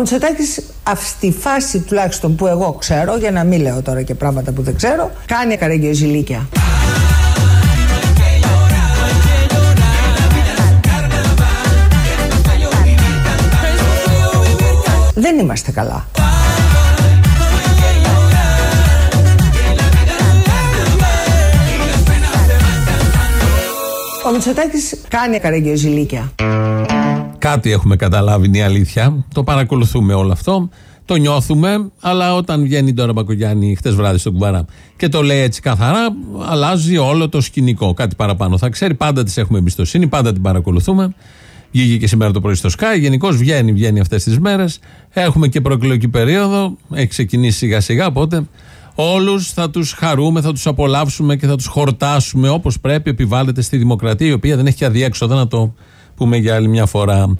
Μητσοτάκης, αυτή τη φάση τουλάχιστον που εγώ ξέρω, για να μην λέω τώρα και πράγματα που δεν ξέρω, κάνει καραγκιοζηλίκια. Δεν είμαστε καλά. Ο Μητσοτάκης κάνει καραγκιοζηλίκια. Κάτι έχουμε καταλάβει είναι η αλήθεια. Το παρακολουθούμε όλο αυτό. Το νιώθουμε, αλλά όταν βγαίνει τώρα Μπακογιάννη χτες βράδυ στον Κουμπαρά και το λέει έτσι καθαρά, αλλάζει όλο το σκηνικό. Κάτι παραπάνω θα ξέρει. Πάντα της έχουμε εμπιστοσύνη, πάντα την παρακολουθούμε. Βγήκε και σήμερα το πρωί στο Sky. Γενικώς βγαίνει, βγαίνει αυτές τις μέρες. Έχουμε και προεκλογική περίοδο. Έχει ξεκινήσει σιγά σιγά. Οπότε όλους θα τους χαρούμε, θα τους απολαύσουμε και θα τους χορτάσουμε όπως πρέπει. Επιβάλλεται στη δημοκρατία, η οποία δεν έχει αδιέξοδο να το πούμε για άλλη μια φορά.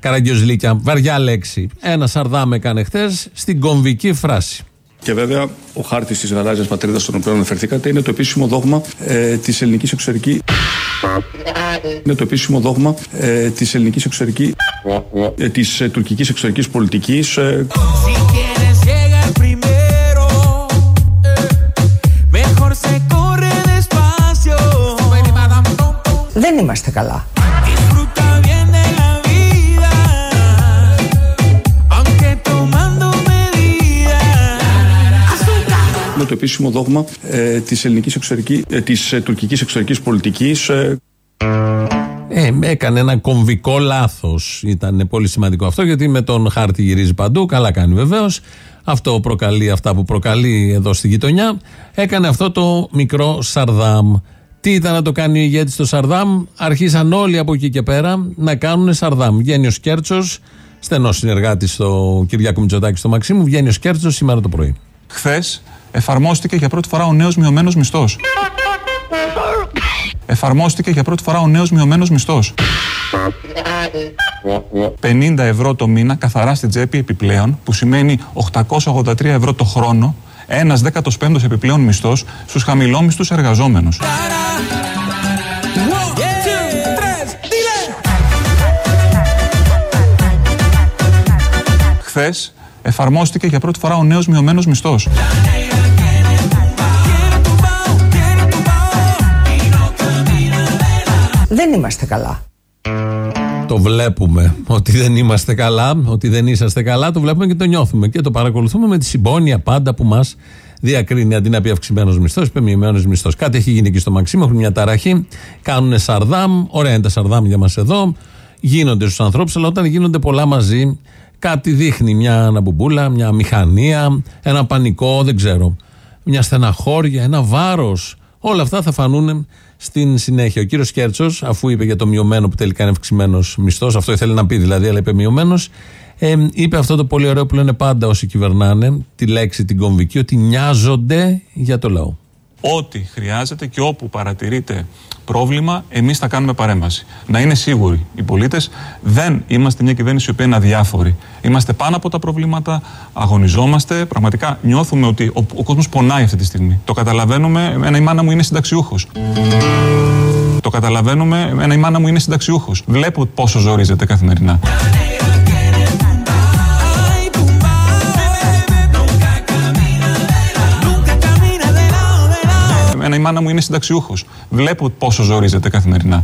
Καραγκιόζλικια, βαριά λέξη. Ένα Σαρδάμ έκανε χθες στην κομβική φράση. Και βέβαια ο χάρτης της γαλάζιας πατρίδας, στον οποίο αναφερθήκατε, είναι το επίσημο δόγμα ε, της ελληνικής εξωτερική. Είναι το επίσημο δόγμα ε, της ελληνικής εξωτερική. Ε, της ε, τουρκικής εξωτερικής πολιτικής. Ε. Δεν είμαστε καλά. Το επίσημο δόγμα ε, της, ελληνικής εξωτερική, ε, της ε, τουρκικής εξωτερικής πολιτικής. Ε. Ε, έκανε ένα κομβικό λάθος. Ήταν πολύ σημαντικό αυτό γιατί με τον χάρτη γυρίζει παντού. Καλά κάνει βεβαίως. Αυτό προκαλεί αυτά που προκαλεί εδώ στη γειτονιά. Έκανε αυτό το μικρό Σαρδάμ. Τι ήταν να το κάνει ο ηγέτη στο Σαρδάμ, αρχίσαν όλοι από εκεί και πέρα να κάνουν Σαρδάμ. Βγαίνει ο Σκέρτσος, στενός συνεργάτης στο Κυριάκο Μητσοτάκη στο Μαξίμου, βγαίνει ο Σκέρτσος σήμερα το πρωί. Χθες εφαρμόστηκε για πρώτη φορά ο νέος μειωμένος μισθός. Εφαρμόστηκε για πρώτη φορά ο νέος μειωμένος μισθός. 50 ευρώ το μήνα καθαρά στην τσέπη επιπλέον, που σημαίνει 883 ευρώ το χρόνο, ένας 15ο επιπλέον μισθός στους χαμηλόμισθους εργαζόμενους. Χθες εφαρμόστηκε για πρώτη φορά ο νέος μειωμένος μισθός. Δεν είμαστε καλά. Το βλέπουμε ότι δεν είμαστε καλά, ότι δεν είσαστε καλά, το βλέπουμε και το νιώθουμε και το παρακολουθούμε με τη συμπόνια πάντα που μας διακρίνει. Αντί να πει αυξημένος μισθός, είπε μειωμένος μισθός. Κάτι έχει γίνει και στο Μαξίμο, έχουν μια ταραχή, κάνουν σαρδάμ, ωραία είναι τα σαρδάμ για μας εδώ, γίνονται στους ανθρώπους, αλλά όταν γίνονται πολλά μαζί, κάτι δείχνει. Μια αναμπουμπούλα, μια μηχανία, ένα πανικό, δεν ξέρω. Μια στεναχώρια, ένα βάρος. Όλα αυτά θα φανούν στην συνέχεια. Ο κύριος Κέρτσος, αφού είπε για το μειωμένο που τελικά είναι αυξημένος μισθός, αυτό ήθελε να πει δηλαδή, αλλά είπε μειωμένος, ε, είπε αυτό το πολύ ωραίο που λένε πάντα όσοι κυβερνάνε, τη λέξη την κομβική, ότι νοιάζονται για το λαό. Ό,τι χρειάζεται και όπου παρατηρείται πρόβλημα, εμείς θα κάνουμε παρέμβαση. Να είναι σίγουροι οι πολίτες, δεν είμαστε μια κυβέρνηση η οποία είναι αδιάφορη. Είμαστε πάνω από τα προβλήματα, αγωνιζόμαστε. Πραγματικά νιώθουμε ότι ο, ο κόσμος πονάει αυτή τη στιγμή. Το καταλαβαίνουμε. Εμένα η μάνα μου είναι συνταξιούχος. Το καταλαβαίνουμε. Εμένα η μάνα μου είναι συνταξιούχος. Βλέπω πόσο ζορίζεται καθημερινά. Η μάνα μου είναι συνταξιούχος. Βλέπω πόσο ζορίζεται καθημερινά.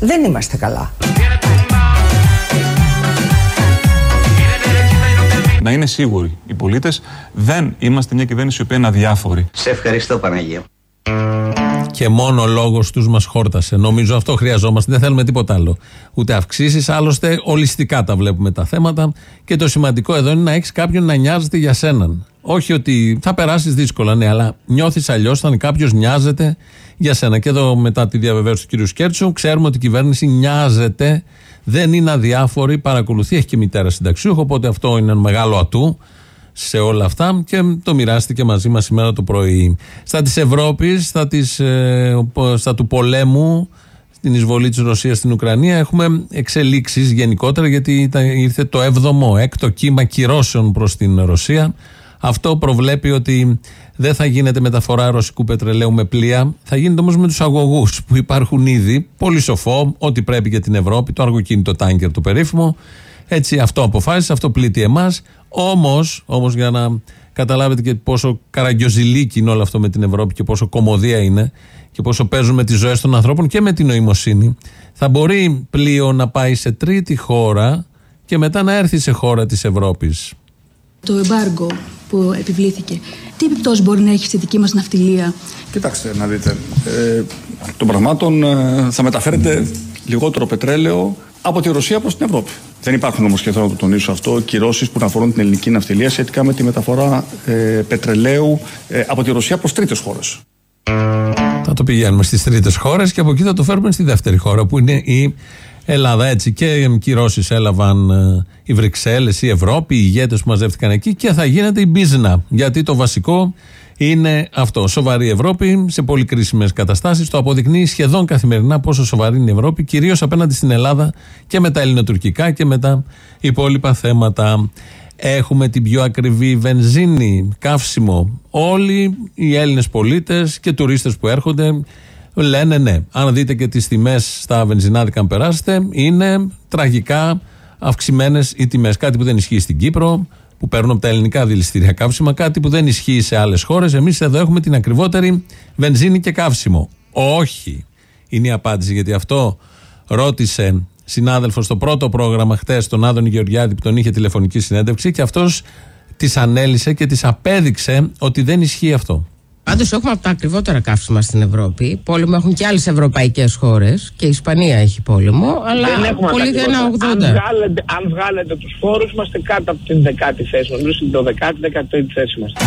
Δεν είμαστε καλά. Να είναι σίγουροι οι πολίτες, δεν είμαστε μια κυβέρνηση η οποία είναι αδιάφορη. Σε ευχαριστώ Παναγία. Και μόνο ο λόγος τους μας χόρτασε. Νομίζω αυτό χρειαζόμαστε. Δεν θέλουμε τίποτα άλλο. Ούτε αυξήσεις. Άλλωστε, ολιστικά τα βλέπουμε τα θέματα. Και το σημαντικό εδώ είναι να έχεις κάποιον να νοιάζεται για σέναν. Όχι ότι θα περάσεις δύσκολα, ναι, αλλά νιώθεις αλλιώς όταν κάποιος νοιάζεται για σένα. Και εδώ, μετά τη διαβεβαίωση του κ. Σκέρτσου, ξέρουμε ότι η κυβέρνηση νοιάζεται, δεν είναι αδιάφορη, παρακολουθεί, έχει και μητέρα συνταξιούχο. Οπότε αυτό είναι ένα μεγάλο ατού σε όλα αυτά και το μοιράστηκε μαζί μας σήμερα το πρωί. Στα της Ευρώπης, στα, ε, στα του πολέμου, στην εισβολή της Ρωσίας στην Ουκρανία, έχουμε εξελίξεις γενικότερα γιατί ήρθε το 7ο, έκτο κύμα κυρώσεων προς την Ρωσία Αυτό προβλέπει ότι δεν θα γίνεται μεταφορά ρωσικού πετρελαίου με πλοία. Θα γίνεται όμως με τους αγωγούς που υπάρχουν ήδη. Πολύ σοφό, ό,τι πρέπει για την Ευρώπη. Το αργοκίνητο τάγκερ το περίφημο. Έτσι, αυτό αποφάσισε, αυτό πλήττει εμάς. Όμως, όμως, για να καταλάβετε και πόσο καραγκιοζηλίκι είναι όλο αυτό με την Ευρώπη και πόσο κομμωδία είναι και πόσο παίζουν με τις ζωές των ανθρώπων και με την νοημοσύνη, θα μπορεί πλοίο να πάει σε τρίτη χώρα και μετά να έρθει σε χώρα της Ευρώπης. Το εμπάργκο που επιβλήθηκε, τι επιπτώσεις μπορεί να έχει στη δική μας ναυτιλία; Κοιτάξτε να δείτε. Ε, των πραγμάτων ε, θα μεταφέρετε λιγότερο πετρέλαιο από τη Ρωσία προς την Ευρώπη. Δεν υπάρχουν όμως, και θέλω να το τονίσω αυτό, κυρώσεις που να αφορούν την ελληνική ναυτιλία σχετικά με τη μεταφορά ε, πετρελαίου ε, από τη Ρωσία προς τρίτες χώρες. Θα το πηγαίνουμε στις τρίτες χώρες και από εκεί θα το φέρουμε στη δεύτερη χώρα που είναι η Ελλάδα. Έτσι και κυρώσεις έλαβαν ε, οι Βρυξέλλες, η Ευρώπη, οι ηγέτες που μαζεύτηκαν εκεί και θα γίνεται η μπίζνα. Γιατί το βασικό είναι αυτό. Σοβαρή Ευρώπη σε πολύ κρίσιμες καταστάσεις. Το αποδεικνύει σχεδόν καθημερινά πόσο σοβαρή είναι η Ευρώπη, κυρίως απέναντι στην Ελλάδα και με τα ελληνοτουρκικά και με τα υπόλοιπα θέματα. Έχουμε την πιο ακριβή βενζίνη, καύσιμο. Όλοι οι Έλληνες πολίτες και τουρίστες που έρχονται λένε ναι. Αν δείτε και τις τιμές στα βενζινάδικα, αν περάσετε, είναι τραγικά αυξημένες οι τιμές. Κάτι που δεν ισχύει στην Κύπρο, που παίρνουν από τα ελληνικά δηληστήρια καύσιμα, κάτι που δεν ισχύει σε άλλες χώρες. Εμείς εδώ έχουμε την ακριβότερη βενζίνη και καύσιμο. Όχι. Είναι η απάντηση, γιατί αυτό ρώτησε συνάδελφος στο πρώτο πρόγραμμα χτες, τον Άδων Γεωργιάδη, που τον είχε τηλεφωνική συνέντευξη και αυτός της ανέλησε και της απέδειξε ότι δεν ισχύει αυτό. Πάντως έχουμε από τα ακριβότερα καύσιμα στην Ευρώπη. Πόλεμο έχουν και άλλες ευρωπαϊκές χώρες. Και η Ισπανία έχει πόλεμο. Αλλά πολύ δεν είναι 80. Αν βγάλετε, αν βγάλετε τους φόρους, είμαστε κάτω από την δεκάτη θέση. Νομίζω στην το δεκάτη, δεκατή θέση είμαστε.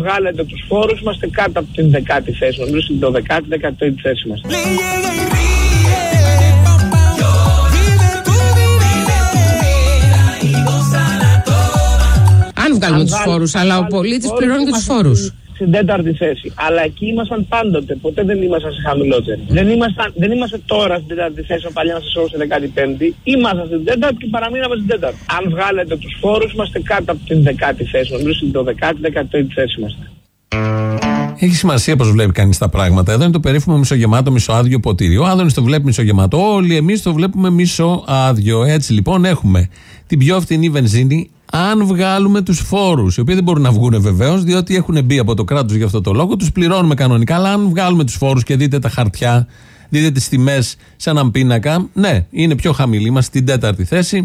βγάλετε τους φόρους είμαστε κάτω από την δεκάτη θέση μας, το δεκάδε δεκατρίτη θέση μας. Αν βγάλουμε τους φόρους, αλλά ο πολίτης πληρώνει και τους φόρους. Στην τέταρτη θέση. Αλλά εκεί ήμασταν πάντοτε. Ποτέ δεν ήμασταν σε χαμηλότερη. Δεν, ήμασταν, δεν είμαστε τώρα στην 4η θέση, ο παλιά σα όρου 15η. Ήμασταν στην 4η και παραμείναμε στην 4η. Αν βγάλετε τους φόρους, είμαστε κάτω από την δεκάτη θέση. Νομίζω στην 12η, 13η θέση είμαστε. Έχει σημασία πώ βλέπει κανείς τα πράγματα. Εδώ είναι το περίφημο μισογεμάτο, μισοάδιο ποτήρι. Ο Άδωνης το βλέπει μισογεμάτο. Όλοι εμείς το βλέπουμε μισοάδιο. Έτσι λοιπόν έχουμε την πιο φθηνή βενζίνη αν βγάλουμε τους φόρους, οι οποίοι δεν μπορούν να βγουν βεβαίως, διότι έχουν μπει από το κράτος για αυτό το λόγο, τους πληρώνουμε κανονικά. Αλλά αν βγάλουμε τους φόρους και δείτε τα χαρτιά, δείτε τις τιμές σε έναν πίνακα, ναι, είναι πιο χαμηλή. Είμαστε στην τέταρτη θέση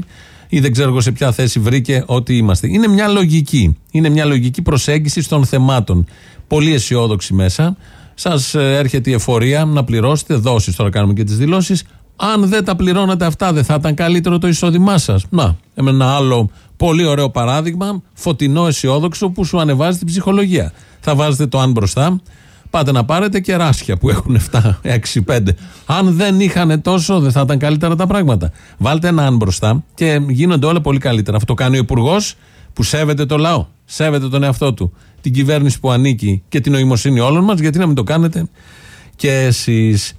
ή δεν ξέρω σε ποια θέση βρήκε ότι είμαστε. Είναι μια λογική. Είναι μια λογική προσέγγιση των θεμάτων. Πολύ αισιόδοξη μέσα. Σας έρχεται η εφορία να πληρώσετε δόσεις. Τώρα κάνουμε και τις δηλώσεις. Αν δεν τα πληρώνατε αυτά, δεν θα ήταν καλύτερο το εισόδημά σας. Να, ένα άλλο πολύ ωραίο παράδειγμα, φωτεινό αισιόδοξο που σου ανεβάζει την ψυχολογία. Θα βάζετε το αν μπροστά, πάτε να πάρετε κεράσια που έχουν 7, 6, 5. Αν δεν είχαν τόσο, δεν θα ήταν καλύτερα τα πράγματα. Βάλτε ένα αν μπροστά και γίνονται όλα πολύ καλύτερα. Αυτό κάνει ο Υπουργός που σέβεται το λαό, σέβεται τον εαυτό του, την κυβέρνηση που ανήκει και την νοημοσύνη όλων μας, γιατί να μην το κάνετε και εσείς.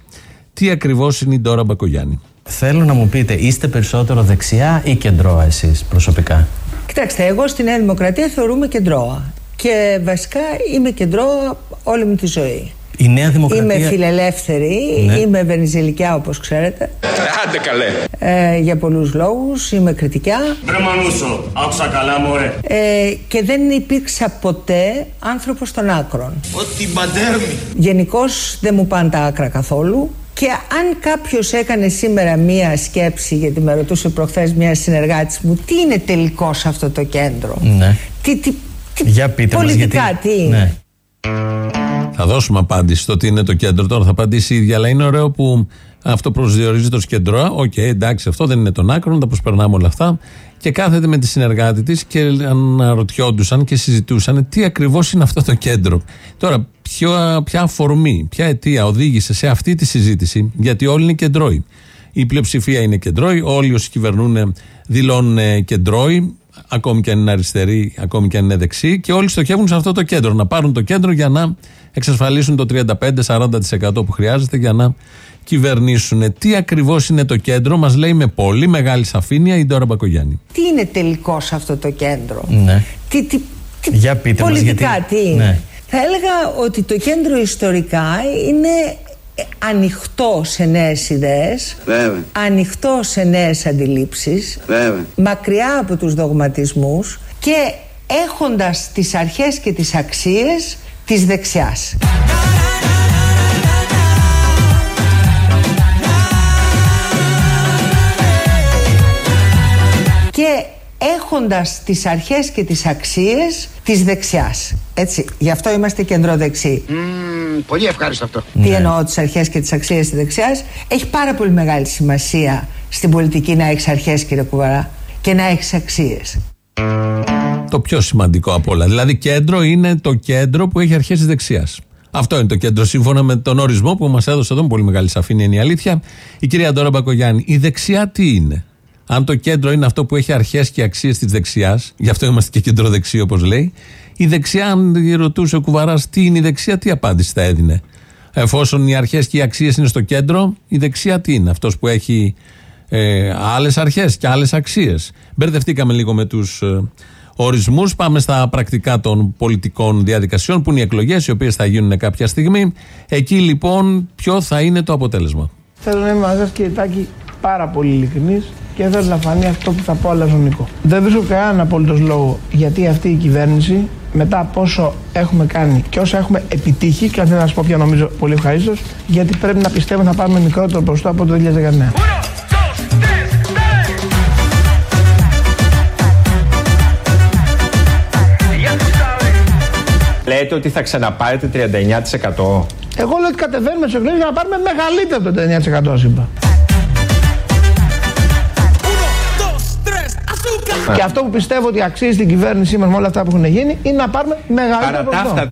Τι ακριβώς είναι η Ντόρα Μπακογιάννη; Θέλω να μου πείτε, είστε περισσότερο δεξιά ή κεντρώα εσείς προσωπικά; Κοιτάξτε, εγώ στη Νέα Δημοκρατία θεωρούμε κεντρώα. Και βασικά είμαι κεντρώα όλη μου τη ζωή. Η Νέα Δημοκρατία... Είμαι φιλελεύθερη, ναι. είμαι βενιζελικιά όπως ξέρετε. Άντε καλέ. Ε, για πολλούς λόγους, είμαι κριτικιά. Βρε Μανούσο, άκουσα καλά μωρέ. Ε, και δεν υπήρξα ποτέ άνθρωπος των άκρων. Ότι μπαντέρμι. Γενικώς δεν μου πάνε τα άκρα καθόλου. Και αν κάποιος έκανε σήμερα μία σκέψη, γιατί με ρωτούσε προχθές μία συνεργάτης μου, τι είναι τελικός αυτό το κέντρο; Ναι. Τι, τι, τι Για πείτε πολιτικά, μας, γιατί... τι είναι; Ναι. Θα δώσουμε απάντηση στο τι είναι το κέντρο. Τώρα θα απαντήσει η ίδια, αλλά είναι ωραίο που αυτό προσδιορίζεται ως κέντρο. OK, okay, εντάξει, αυτό δεν είναι των άκρων, τα προσπερνάμε όλα αυτά. Και κάθεται με τη συνεργάτη της και αναρωτιόντουσαν και συζητούσαν τι ακριβώς είναι αυτό το κέντρο. Τώρα, ποια, ποια αφορμή, ποια αιτία οδήγησε σε αυτή τη συζήτηση, γιατί όλοι είναι κεντρώοι. Η πλειοψηφία είναι κεντρώοι, όλοι όσοι κυβερνούν δηλώνουν κεντρώοι. ακόμη και αν είναι αριστεροί, ακόμη και αν είναι δεξιοί, και όλοι στοχεύουν σε αυτό το κέντρο. Να πάρουν το κέντρο για να εξασφαλίσουν το 35-40% που χρειάζεται για να κυβερνήσουν. Τι ακριβώς είναι το κέντρο, μας λέει με πολύ μεγάλη σαφήνεια η Ντόρα Μπακογιάννη. Τι είναι τελικώ αυτό το κέντρο, Ναι. τι, τι, τι Για πείτε μας, πολιτικά γιατί- τι είναι; Ναι. Θα έλεγα ότι το κέντρο ιστορικά είναι ε, ανοιχτό σε νέες ιδέες, Βέβαια. ανοιχτό σε νέες αντιλήψεις, Βέβαια. μακριά από τους δογματισμούς και έχοντας τις αρχές και τις αξίες της δεξιάς. Και έχοντας τις αρχές και τις αξίες της δεξιάς. Έτσι, γι' αυτό είμαστε κεντροδεξιοί. πολύ ευχάριστο αυτό. Τι εννοώ τις αρχές και τις αξίες της δεξιάς. Έχει πάρα πολύ μεγάλη σημασία στην πολιτική να έχεις αρχές κύριε Κουβαρά και να έχεις αξίες. Το πιο σημαντικό απ' όλα. Δηλαδή, κέντρο είναι το κέντρο που έχει αρχές της δεξιάς. Αυτό είναι το κέντρο, σύμφωνα με τον ορισμό που μας έδωσε εδώ, με πολύ μεγάλη σαφήνεια είναι η αλήθεια, η κυρία Ντόρα Μπακογιάννη. Η δεξιά τι είναι; Αν το κέντρο είναι αυτό που έχει αρχές και αξίες της δεξιάς, γι' αυτό είμαστε και κεντροδεξί όπως λέει, η δεξιά, αν ρωτούσε ο Κουβαράς τι είναι η δεξιά, τι απάντηση θα έδινε. Εφόσον οι αρχές και οι αξίες είναι στο κέντρο, η δεξιά τι είναι. Αυτός που έχει ε, άλλες αρχές και άλλες αξίες. Μπερδευτήκαμε λίγο με τους ε, ορισμούς. Πάμε στα πρακτικά των πολιτικών διαδικασιών που είναι οι εκλογές, οι οποίες θα γίνουν κάποια στιγμή. Εκεί λοιπόν, ποιο θα είναι το αποτέλεσμα; Θέλω να είμαι μαζί σας κύριε Τάκη πάρα πολύ ειλικρινής και θέλω να φανεί αυτό που θα πω αλλά στον Νίκο. Δεν βρίσκω κανέναν απόλυτος λόγο γιατί αυτή η κυβέρνηση μετά από όσο έχουμε κάνει και όσα έχουμε επιτύχει και θέλω να σας πω πια νομίζω πολύ ευχαρίστως γιατί πρέπει να πιστεύω θα πάρουμε μικρότερο ποσοστό από το 2019. Λέτε ότι θα ξαναπάρετε 39%. Εγώ λέω ότι κατεβαίνουμε σε εκλογές για να πάρουμε μεγαλύτερο το 9% ως είπα. Και αυτό που πιστεύω ότι αξίζει την κυβέρνησή μας με όλα αυτά που έχουν γίνει είναι να πάρουμε μεγαλύτερο Παρά τα ποσοστό. αυτά,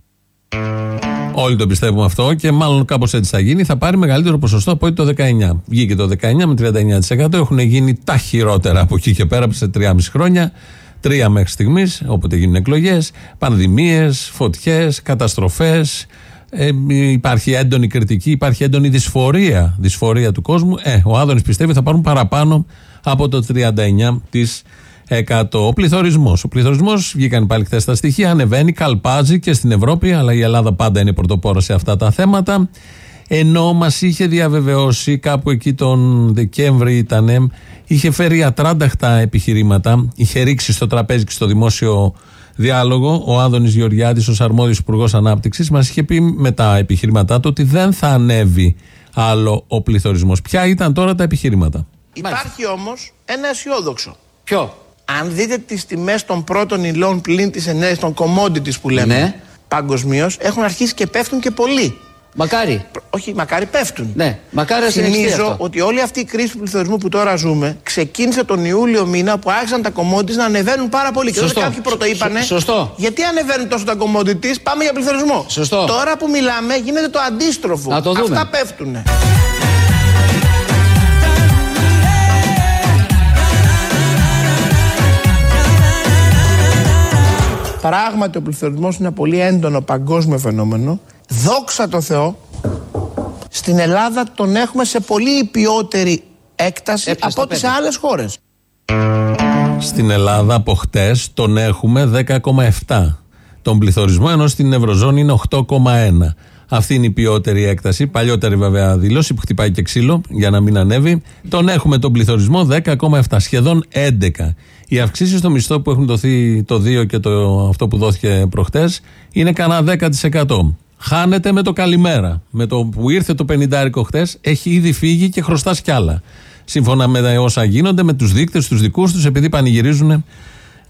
Όλοι το πιστεύουμε αυτό και μάλλον κάπως έτσι θα γίνει. Θα πάρει μεγαλύτερο ποσοστό από ό,τι το 19. Βγήκε το 19 με 39%. Έχουν γίνει τα χειρότερα από εκεί και πέρα σε 3,5 χρόνια. Τρία μέχρι στιγμής, όποτε γίνουν εκλογές. Πανδημίες, φωτιές, καταστροφές. Ε, υπάρχει έντονη κριτική, υπάρχει έντονη δυσφορία, δυσφορία του κόσμου. Ε, ο Άδωνης πιστεύει θα πάρουν παραπάνω από το 39%. Ο πληθωρισμός. Ο πληθωρισμός, βγήκαν πάλι χθες τα στοιχεία, ανεβαίνει, καλπάζει και στην Ευρώπη, αλλά η Ελλάδα πάντα είναι πρωτοπόρα σε αυτά τα θέματα. Ενώ μας είχε διαβεβαιώσει κάπου εκεί τον Δεκέμβρη ήταν, είχε φέρει ατράνταχτα επιχειρήματα, είχε ρίξει στο τραπέζι και στο δημόσιο διάλογο ο Άδωνης Γεωργιάδης ως αρμόδιος υπουργός ανάπτυξης μας είχε πει με τα επιχειρήματά του ότι δεν θα ανέβει άλλο ο πληθωρισμός. Ποια ήταν τώρα τα επιχειρήματα; Υπάρχει όμως ένα αισιόδοξο. Ποιο; Αν δείτε τις τιμές των πρώτων υλών πλην της ενέργειας των commodities που λέμε Ναι. παγκοσμίως έχουν αρχίσει και πέφτουν και πολύ. Μακάρι. Προ- Όχι, μακάρι πέφτουν. Ναι, μακάρι να συνεχιστεί Θυμίζω αυτό. ότι όλη αυτή η κρίση του πληθωρισμού που τώρα ζούμε ξεκίνησε τον Ιούλιο μήνα που άρχισαν τα commodities να ανεβαίνουν πάρα πολύ. Και τότε Σωστό. κάποιοι πρωτοείπανε. Σω- σωστό. Γιατί ανεβαίνουν τόσο τα commodities, πάμε για πληθωρισμό. Σωστό. Τώρα που μιλάμε γίνεται το αντίστροφο. Να το δούμε. Αυτά πέφτουν. Πράγματι ο πληθωρισμός είναι ένα πολύ έντονο παγκόσμιο φαινόμενο. Δόξα τω Θεώ, στην Ελλάδα τον έχουμε σε πολύ ποιότερη έκταση Έπιασε από το ό,τι σε πέντε. άλλες χώρες. Στην Ελλάδα από χτες τον έχουμε 10,7 τον πληθωρισμό, ενώ στην Ευρωζώνη είναι 8,1. Αυτή είναι η ποιότερη έκταση. Παλιότερη βέβαια δήλωση που χτυπάει και ξύλο για να μην ανέβει. Τον έχουμε τον πληθωρισμό 10,7, σχεδόν 11. Οι αυξήσεις στο μισθό που έχουν δοθεί το 2 και το, αυτό που δόθηκε προχτές είναι κανένα 10%. Χάνεται με το καλημέρα. Με το που ήρθε το 50 χτες, έχει ήδη φύγει και χρωστάς κι άλλα. Σύμφωνα με όσα γίνονται, με τους δείκτες τους δικούς τους, επειδή πανηγυρίζουν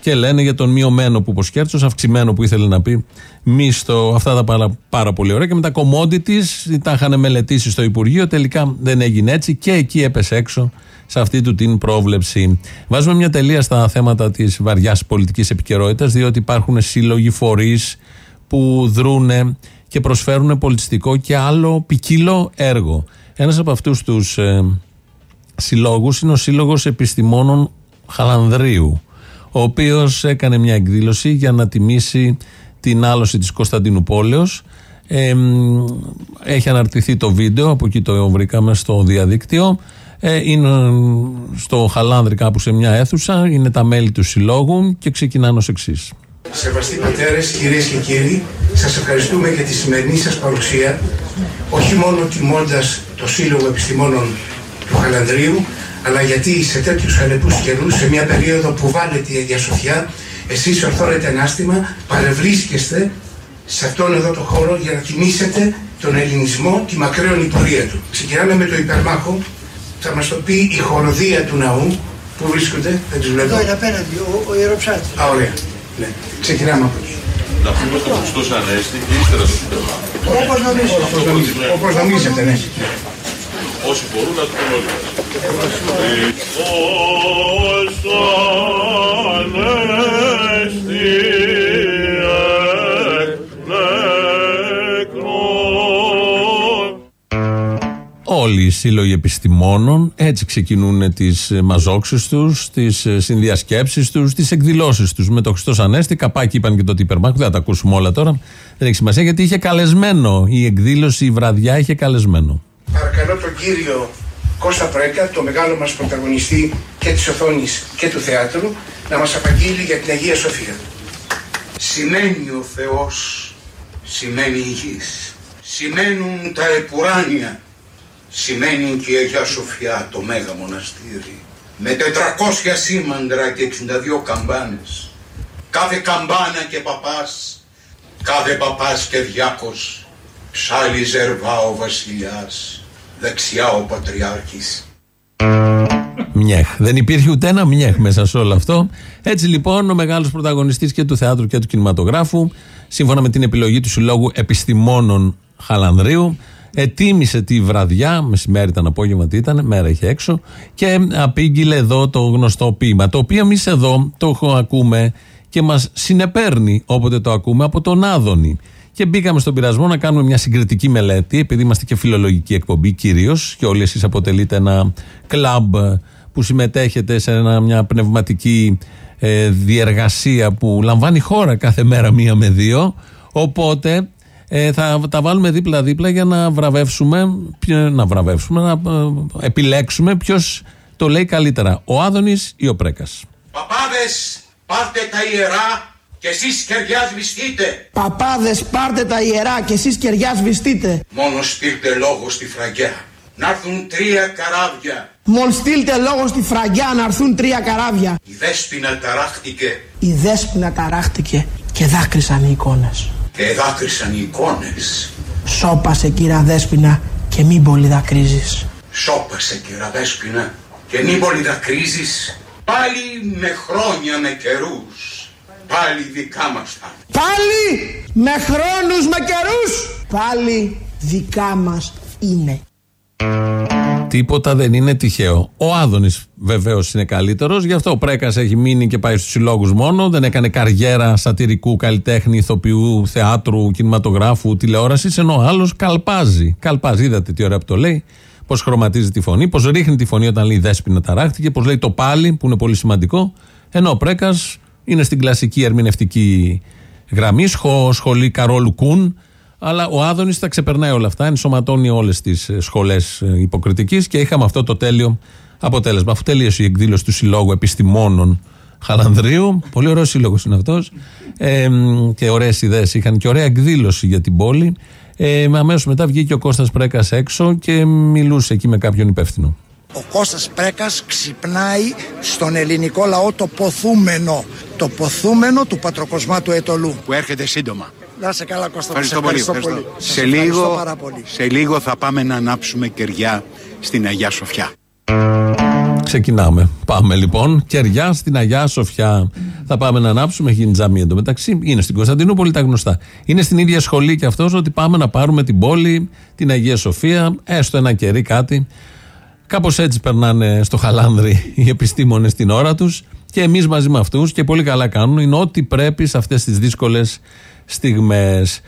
και λένε για τον μειωμένο που υποσκέρτσος, αυξημένο που ήθελε να πει μίσθο. Αυτά τα πάρα, πάρα πολύ ωραία. Και με τα commodities τα είχαν μελετήσει στο Υπουργείο. Τελικά δεν έγινε έτσι και εκεί έπεσε έξω σε αυτή του την πρόβλεψη. Βάζουμε μια τελεία στα θέματα της βαριάς πολιτικής επικαιρότητας, διότι υπάρχουν σύλλογοι φορείς που δρούνε και προσφέρουν πολιτιστικό και άλλο ποικίλο έργο. Ένας από αυτούς τους ε, συλλόγους είναι ο Σύλλογος Επιστημόνων Χαλανδρίου, ο ο οποίος έκανε μια εκδήλωση για να τιμήσει την άλωση της Κωνσταντίνου Πόλεως. Ε, μ, έχει αναρτηθεί το βίντεο, από εκεί το βρήκαμε στο διαδίκτυο. Ε, είναι στο Χαλάνδρη κάπου σε μια αίθουσα, είναι τα μέλη του συλλόγου και ξεκινάνε ως εξής. Σεβαστοί πατέρες, κυρίες και κύριοι, σας ευχαριστούμε για τη σημερινή σας παρουσία, όχι μόνο τιμώντας το Σύλλογο Επιστημόνων του Χαλανδρίου, αλλά γιατί σε τέτοιους αλεπούς καιρούς, σε μια περίοδο που βάλετε η Αγία Σοφιά, εσείς ορθώνετε ανάστημα, παρευρίσκεστε σε αυτόν εδώ το χώρο για να τιμήσετε τον ελληνισμό, τη μακραίωνη πορεία του. Ξεκινάμε με το υπερμάχο, θα μας το πει η χοροδία του ναού, που βρίσκονται, δεν τους βλέπω. Εδώ είναι απέναντι, ο, ο ιεροψάτης. Α, ωραία. Ναι. Ξεκινάμε από εκεί. Να πούμε στο Χριστός Ανέστη και ύστερα στο Σύνταγμα. Όπως νομίζετε. Όπως νομίζετε, όπως νομίζετε, ναι. Όσοι μπορούν να το πούν όλοι μας. Όλοι οι σύλλογοι επιστημόνων έτσι ξεκινούν τις μαζόξεις τους, τις συνδιασκέψεις τους, τις εκδηλώσεις τους. Με το Χριστός Ανέστη, καπάκι είπαν και το Τύπερμάκ, δεν θα τα ακούσουμε όλα τώρα. Δεν έχει σημασία γιατί είχε καλεσμένο. Η εκδήλωση, η βραδιά είχε καλεσμένο. Παρακαλώ τον κύριο Κώστα Πρέκα, το μεγάλο μας πρωταγωνιστή και της οθόνης και του θεάτρου, να μας απαγγείλει για την Αγία Σοφία. Σημαίνει ο Θεός, σημαίνει η γης. Σημαίνουν τα επουράνια. Σημαίνει και η Αγία Σοφιά, το Μέγα Μοναστήρι. Με 400 σήμαντρα και 62 καμπάνες. Κάθε καμπάνα και παπάς, κάθε παπάς και διάκος. Ψάλλει ζερβά ο βασιλιάς, δεξιά ο πατριάρχης. Μιέχ. Δεν υπήρχε ούτε ένα μιέχ μέσα σε όλο αυτό. Έτσι λοιπόν ο μεγάλος πρωταγωνιστής και του θεάτρου και του κινηματογράφου, σύμφωνα με την επιλογή του Συλλόγου Επιστημόνων Χαλανδρίου, ετοίμησε τη βραδιά, μεσημέρι ήταν απόγευμα τι ήταν, μέρα είχε έξω, και απήγγειλε εδώ το γνωστό ποίημα. Το οποίο εμείς εδώ το έχω- ακούμε και μας συνεπέρνει όποτε το ακούμε από τον Άδωνη. Και μπήκαμε στον πειρασμό να κάνουμε μια συγκριτική μελέτη, επειδή είμαστε και φιλολογική εκπομπή κυρίως, και όλοι εσείς αποτελείτε ένα κλαμπ που συμμετέχετε σε ένα- μια πνευματική ε, διεργασία που λαμβάνει χώρα κάθε μέρα μία με δύο. Οπότε ε, θα τα βάλουμε δίπλα-δίπλα για να βραβεύσουμε, ποιο- να βραβεύσουμε, να ε, επιλέξουμε ποιος το λέει καλύτερα, ο Άδωνης ή ο Πρέκας. Παπάδες, πάρτε τα ιερά και εσείς κεριάς σβηστείτε. Παπάδες πάρτε τα ιερά και εσείς κεριάς σβηστείτε. Μόνο στείλτε λόγο στη φραγκιά. Να έρθουν τρία καράβια. Μόλ στείλτε λόγο στη φραγκιά να έρθουν τρία καράβια. Η δέσποινα ταράχτηκε Η δέσποινα ταράχτηκε και δάκρυσαν οι εικόνες. και δάκρυσαν οι εικόνες. Σώπασε κύρα δέσποινα και μην πολύ δακρύζεις. Σώπασε κύρα δέσποινα και μην πολύ δακρύζεις. Πάλι με χρόνια με καιρούς. Πάλι δικά μας θα είναι. Πάλι με χρόνους με καιρούς. Πάλι δικά μας είναι. Τίποτα δεν είναι τυχαίο. Ο Άδωνης βεβαίως είναι καλύτερος, γι' αυτό ο Πρέκας έχει μείνει και πάει στους συλλόγους μόνο. Δεν έκανε καριέρα σατυρικού καλλιτέχνη, ηθοποιού, θεάτρου, κινηματογράφου, τηλεόρασης. Ενώ ο άλλος καλπάζει. Καλπάζει, είδατε τι ωραία που το λέει. Πώς χρωματίζει τη φωνή, πώς ρίχνει τη φωνή όταν λέει δέσπινα ταράχτηκε, πώς λέει το πάλι, που είναι πολύ σημαντικό. Ενώ ο Πρέκας είναι στην κλασική ερμηνευτική γραμμή, σχο, σχολή Καρόλου Κούν. Αλλά ο Άδωνης τα ξεπερνάει όλα αυτά, ενσωματώνει όλες τις σχολές υποκριτικής και είχαμε αυτό το τέλειο αποτέλεσμα. Αφού τελείωσε η εκδήλωση του Συλλόγου Επιστημόνων Χαλανδρίου, πολύ ωραίος σύλλογος είναι αυτός, ε, και ωραίες ιδέες είχαν και ωραία εκδήλωση για την πόλη. Ε, Αμέσως μετά βγήκε ο Κώστας Πρέκας έξω και μιλούσε εκεί με κάποιον υπεύθυνο. Ο Κώστας Πρέκας ξυπνάει στον ελληνικό λαό το ποθούμενο. Το ποθούμενο του Πατροκοσμάτου Ετωλού. Που έρχεται σύντομα. Να σε καλά Κώστα, μου, Ευχαριστώ σε πολύ. ευχαριστώ ευχαριστώ. πολύ. Σε, Σας ευχαριστώ λίγο, πάρα πολύ. σε λίγο θα πάμε να ανάψουμε κεριά στην Αγιά Σοφιά. Ξεκινάμε. Πάμε λοιπόν. Κεριά στην Αγιά Σοφιά. Θα πάμε να ανάψουμε. Έχει γίνει τζαμί εντωμεταξύ. Είναι στην Κωνσταντινούπολη τα γνωστά. Είναι στην ίδια σχολή και αυτός ότι πάμε να πάρουμε την πόλη, την Αγία Σοφία, έστω ένα κερί κάτι. Κάπως έτσι περνάνε στο χαλάνδρι οι επιστήμονες την ώρα τους και εμείς μαζί με αυτούς και πολύ καλά κάνουν. Είναι ό,τι πρέπει σε αυτές τις δύσκολες στιγμές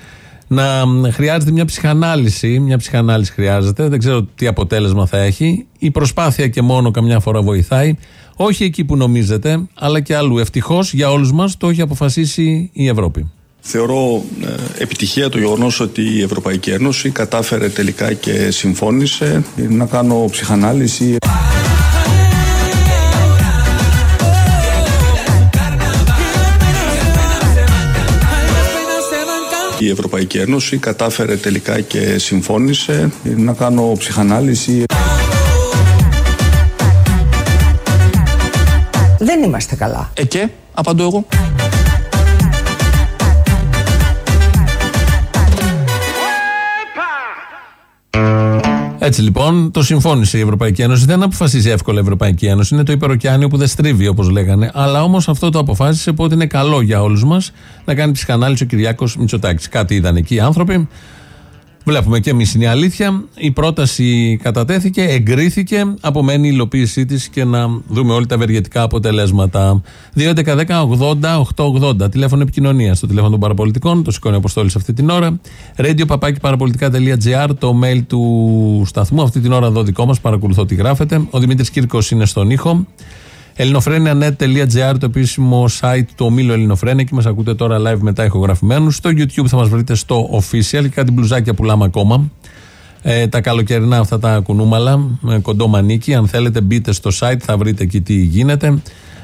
να μ, χρειάζεται μια ψυχανάλυση. Μια ψυχανάλυση χρειάζεται. Δεν ξέρω τι αποτέλεσμα θα έχει. Η προσπάθεια και μόνο καμιά φορά βοηθάει. Όχι εκεί που νομίζετε, αλλά και αλλού. Ευτυχώς για όλους μας το έχει αποφασίσει η Ευρώπη. Θεωρώ ε, επιτυχία το γεγονός ότι η Ευρωπαϊκή Ένωση κατάφερε τελικά και συμφώνησε να κάνω ψυχανάλυση. Η Ευρωπαϊκή Ένωση κατάφερε τελικά και συμφώνησε να κάνω ψυχανάλυση. Δεν είμαστε καλά. Ε και, απαντώ εγώ. Έτσι λοιπόν το συμφώνησε η Ευρωπαϊκή Ένωση. Δεν αποφασίζει εύκολα η Ευρωπαϊκή Ένωση. Είναι το υπεροκειάνιο που δεν στρίβει όπως λέγανε. Αλλά όμως αυτό το αποφάσισε που ότι είναι καλό για όλους μας να κάνει ψυχανάλυση ο Κυριάκος Μητσοτάκης. Κάτι είδαν εκεί οι άνθρωποι. Βλέπουμε και εμείς είναι η αλήθεια. Η πρόταση κατατέθηκε, εγκρίθηκε. Απομένει η υλοποίησή της και να δούμε όλοι τα ευεργετικά αποτελέσματα. 2.11.10.80.880. Τηλέφωνο επικοινωνίας. Στο τηλέφωνο των παραπολιτικών. Το σηκώνει Αποστόλης αυτή την ώρα. Radio παραπολιτικά.gr. Το mail του σταθμού. Αυτή την ώρα εδώ δικό μας. Παρακολουθώ τι γράφετε. Ο Δημήτρης Κύρκος είναι στον ήχο. ελληνοφρένια.net.gr το επίσημο site του ομίλου Ελληνοφρένια και μας ακούτε τώρα live μετά ηχογραφημένους. Στο YouTube θα μας βρείτε στο official και κάτι μπλουζάκια πουλάμε ακόμα. Ε, τα καλοκαιρινά αυτά τα κουνούμαλα με κοντό μανίκι. Αν θέλετε, μπείτε στο site, θα βρείτε εκεί τι γίνεται.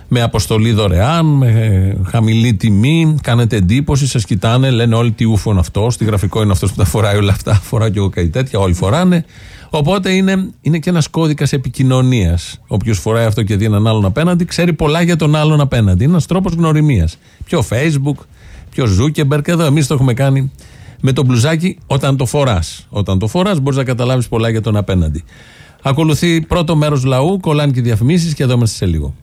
Με αποστολή δωρεάν, με ε, χαμηλή τιμή. Κάνετε εντύπωση, σας κοιτάνε, λένε όλοι τι ούφο είναι αυτό. Τι γραφικό είναι αυτός που τα φοράει όλα αυτά. Φοράω και εγώ κάτι τέτοια, όλοι φοράνε. Οπότε είναι, είναι και ένας κώδικας επικοινωνίας. Όποιος φοράει αυτό και δει έναν άλλον απέναντι, ξέρει πολλά για τον άλλον απέναντι. Είναι ένας τρόπος γνωριμίας. Πιο Facebook, πιο Zuckerberg. Εδώ εμείς το έχουμε κάνει με το μπλουζάκι όταν το φοράς. Όταν το φοράς, μπορείς να καταλάβεις πολλά για τον απέναντι. Ακολουθεί πρώτο μέρος λαού, κολλάνε και διαφημίσεις και εδώ είμαστε σε λίγο.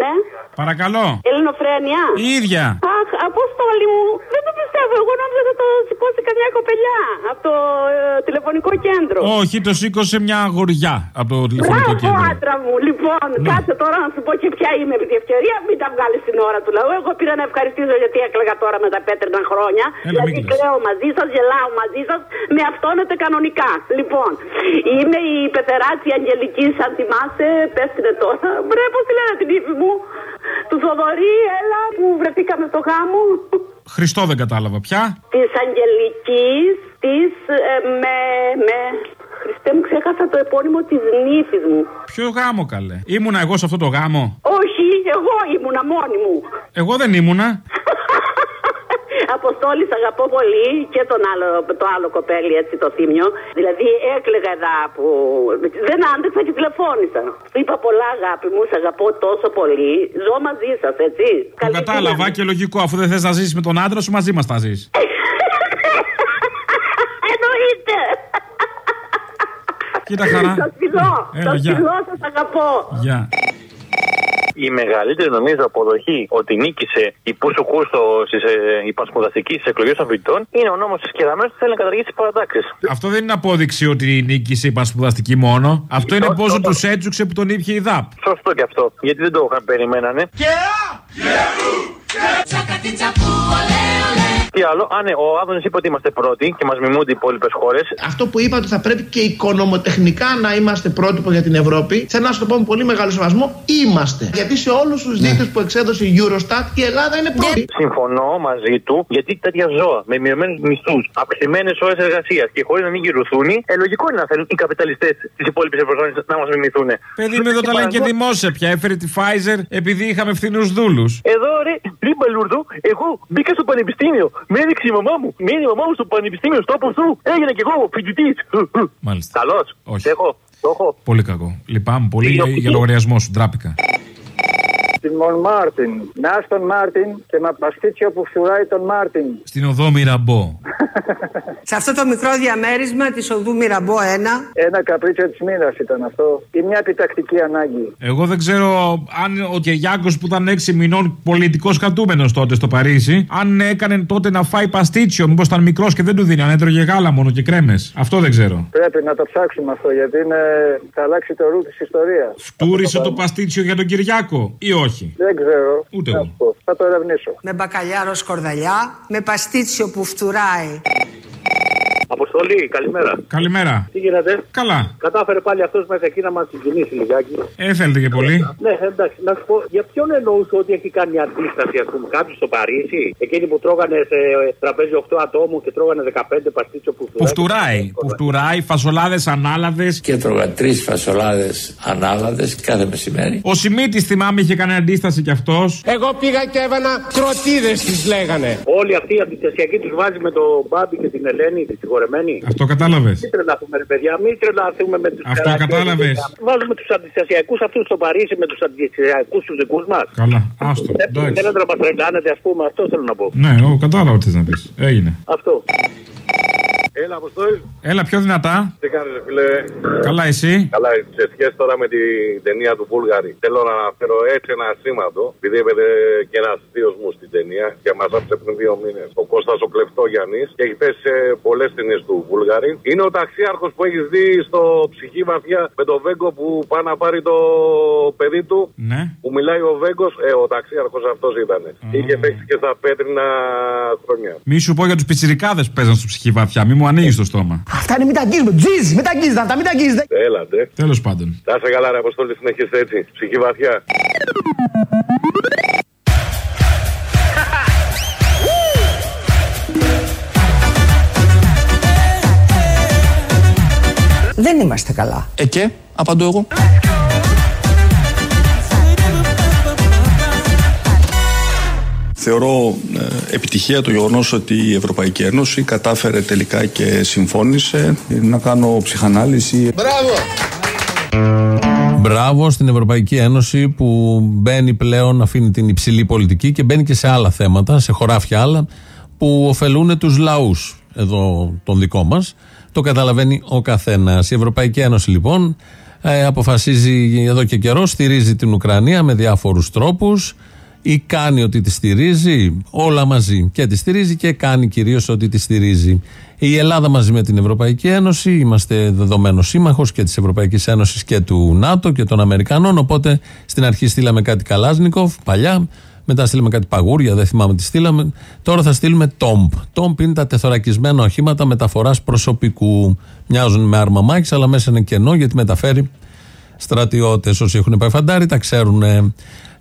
Ναι. Παρακαλώ. Ελληνοφρένια. Η ίδια. Αχ, αποστόλη μου. Δεν το πιστεύω. Εγώ νόμιζα ότι το σηκώσει καμιά κοπελιά από το ε, τηλεφωνικό κέντρο. Όχι, το σήκωσε μια αγοριά από το τηλεφωνικό Μπράβο, κέντρο. άντρα μου. Λοιπόν, κάτσε τώρα να σου πω και ποια είμαι επί τη ευκαιρία. Μην τα βγάλεις στην ώρα του λαού. Εγώ πήρα να ευχαριστήσω γιατί έκλαιγα τώρα με τα πέτρινα χρόνια. Έλα, μην δηλαδή κλαις. κλαίω μαζί σας, γελάω μαζί σας. Με αυτόνετε κανονικά. Λοιπόν, είμαι η πεθεράτσι Αγγελική, αν θυμάσαι. Πέστηνε τώρα. Μπρε, πώς τη λένε την ύφη μου. Του Θοδωρή, έλα που βρεθήκαμε στο γάμο. Χριστό δεν κατάλαβα πια. Της Αγγελικής, της με. με Χριστέ μου, ξέχασα το επώνυμο της νύφης μου. Ποιο γάμο καλέ; Ήμουνα εγώ σε αυτό το γάμο; Όχι, εγώ ήμουνα μόνη μου. Εγώ δεν ήμουνα. Αποστόλης, σ' αγαπώ πολύ και τον άλλο, το άλλο κοπέλι, έτσι το θύμιο. Δηλαδή έκλαιγα εδώ που. Δεν άντεξα και τηλεφώνησα. Σου είπα πολλά αγάπη μου, σ' αγαπώ τόσο πολύ. Ζω μαζί σας, έτσι. Το κατάλαβα και λογικό. Αφού δεν θες να ζήσεις με τον άντρα σου, μαζί μας θα ζεις. Εννοείται. Κοίτα χαρά. Σα φιλώ. Έλα, Σα γεια. φιλώ, σας αγαπώ. Γεια. Η μεγαλύτερη νομίζω αποδοχή ότι νίκησε η Πούσου Κούστο στις ε, υπασπουδαστική εκλογές των φοιτητών είναι ο νόμος της Κεραμέως που θέλει να καταργήσει τις παρατάξεις. Αυτό δεν είναι απόδειξη ότι νίκησε η πασπουδαστική μόνο. Αυτό είναι πόσο τους έτζουξε που τον ήπια η ΔΑΠ. Σωστό και αυτό. Γιατί δεν το είχαν περιμένανε. Τι άλλο, αν ε, ο Άδωνης είπε ότι είμαστε πρώτοι και μας μιμούνται οι υπόλοιπες χώρες. Αυτό που είπατε ότι θα πρέπει και οικονομοτεχνικά να είμαστε πρότυπο για την Ευρώπη, θέλω να σου το πω με πολύ μεγάλο σεβασμό, είμαστε. Γιατί σε όλους τους δείκτες που εξέδωσε η Eurostat η Ελλάδα είναι πρώτη. Συμφωνώ μαζί του, γιατί τέτοια ζώα με μειωμένους μισθούς, αυξημένες ώρες εργασίας και χωρίς να μην γυρουθούν, ε, λογικό είναι να θέλουν οι καπιταλιστές της υπόλοιπης Ευρωζώνης να μας μιμηθούν. Παιδί μου, εδώ τα λένε και δημόσια πια. Έφερε τη Pfizer επειδή είχαμε φθηνούς δούλους. Εδώ ρε, πριν μπαλούρδο, εγώ μπήκα στο πανεπιστήμιο. Με έδειξε η μαμά μου. Με έδειξε η μαμά μου στο πανεπιστήμιο, στο σου. Έγινα κι εγώ φοιτητή. Μάλιστα. Καλό. Όχι. Εγώ. Το έχω. Πολύ κακό. Λυπάμαι πολύ για, για λογαριασμό σου. Ντράπηκα. Στην Μον Μάρτιν. Με Άστον Μάρτιν και με παστίτσιο που φουράει τον Μάρτιν. Στην οδό Μυραμπό. Σε αυτό το μικρό διαμέρισμα της οδού Μυραμπό 1 Ένα καπρίτσιο της μοίρας ήταν αυτό. Ή μια επιτακτική ανάγκη. Εγώ δεν ξέρω αν ο Κυριάκο που ήταν 6 μηνών πολιτικός κρατούμενος τότε στο Παρίσι, αν έκανε τότε να φάει παστίτσιο, μήπως ήταν μικρός και δεν του δίνει, αν έτρωγε γάλα μόνο και κρέμες. Αυτό δεν ξέρω. Πρέπει να το ψάξουμε αυτό γιατί είναι... θα αλλάξει το ρου της ιστορίας. Τούρισε το παστίτσιο για τον Κυριάκο ή όχι; Δεν ξέρω. Ούτε Θα εγώ. σου πω. Θα το ερευνήσω. με μπακαλιάρο σκορδαλιά, με παστίτσιο που φτουράει. Αποστολή, καλημέρα. Καλημέρα. Τι γίνεται; Καλά. Κατάφερε πάλι αυτός μέχρι εκεί να μας συγκινήσει λιγάκι. Ε, θέλετε και πολύ. Ναι, εντάξει, να σου πω, για ποιον εννοούσε ότι έχει κάνει αντίσταση, ας πούμε, κάποιος στο Παρίσι. Εκείνοι που τρώγανε σε τραπέζι 8 ατόμων και τρώγανε 15 παστίτσιο που Που φτουράει. Που φτουράει, φασολάδες ανάλαδες. Και τρώγα τρεις φασολάδες ανάλαδες κάθε μεσημέρι. Ο Σιμίτης θυμάμαι είχε κάνει αντίσταση κι αυτός. Εγώ πήγα και έβανα κροτίδες τις λέγανε. Όλοι αυτοί οι αντιστασιακοί τους βάζει με τον Μπάμπη και την Ελένη, τη συγχωρεμένη. Αυτό κατάλαβες. Μην τρελαθούμε, ρε παιδιά, μην τρελαθούμε με τους Αυτό κατάλαβες. Βάζουμε τους αντιστασιακούς αυτούς στο Παρίσι με τους αντιστασιακούς τους δικούς μας. Καλά, άστο. εντάξει. Θέλετε να μα τρελάνετε, ας πούμε, αυτό θέλω να πω. Ναι, εγώ κατάλαβα τι θες να πεις. Έγινε. Αυτό. Έλα, Αποστόλη. Έλα πιο δυνατά. Τι κάνεις, φίλε; Καλά, εσύ; Καλά, σε σχέση τώρα με την ταινία του Βούλγαρη. Θέλω να αναφέρω έτσι ένα σήματο, επειδή έπαιζε και ένας θείος μου στην ταινία και μας άφησε πριν δύο μήνες. Ο Κώστας ο Κλεφτόγιαννης και έχει πέσει σε πολλές ταινίες του Βούλγαρη. Είναι ο ταξίαρχος που έχει δει στο ψυχή βαθιά με τον Βέγκο που πάει να πάρει το παιδί του. Ναι. Που μιλάει ο Βέγκος, ε, ο ταξίαρχος αυτός ήταν. Είχε παίξει και στα πέτρινα χρόνια. Μη σου πω για τους πιτσιρικάδες που παίζαν στο ψυχή βαθιά. Μη μου ανοίγεις το στόμα. Αυτά είναι μην τα αγγίζουμε. Τζιζ, μην τα αγγίζετε αυτά, μην τα αγγίζετε. Έλατε. Τέλος πάντων. Να σε καλά, ρε Αποστόλη, συνεχίστε έτσι. Ψυχή βαθιά. Δεν είμαστε καλά. Ε και, απαντώ εγώ. Θεωρώ ε, επιτυχία το γεγονός ότι η Ευρωπαϊκή Ένωση κατάφερε τελικά και συμφώνησε να κάνω ψυχανάλυση. Μπράβο! Μπράβο στην Ευρωπαϊκή Ένωση που μπαίνει πλέον, αφήνει την υψηλή πολιτική και μπαίνει και σε άλλα θέματα, σε χωράφια άλλα, που ωφελούν τους λαούς εδώ τον δικό μας. Το καταλαβαίνει ο καθένας. Η Ευρωπαϊκή Ένωση λοιπόν ε, αποφασίζει εδώ και καιρό, στηρίζει την Ουκρανία με διάφορους τρόπους ή κάνει ότι τη στηρίζει, όλα μαζί. Και τη στηρίζει και κάνει κυρίως ότι τη στηρίζει. Η Ελλάδα μαζί με την Ευρωπαϊκή Ένωση, είμαστε δεδομένος σύμμαχος και της Ευρωπαϊκής Ένωσης και του ΝΑΤΟ και των Αμερικανών. Οπότε στην αρχή στείλαμε κάτι Καλάζνικοφ παλιά, μετά στείλαμε κάτι παγούρια, δεν θυμάμαι τι στείλαμε. Τώρα θα στείλουμε τόμπ. Τόμπ είναι τα τεθωρακισμένα οχήματα μεταφοράς προσωπικού. Μοιάζουν με άρμα μάχης, αλλά μέσα είναι κενό γιατί μεταφέρει στρατιώτες. Όσοι έχουν πάει φαντάρι τα ξέρουν.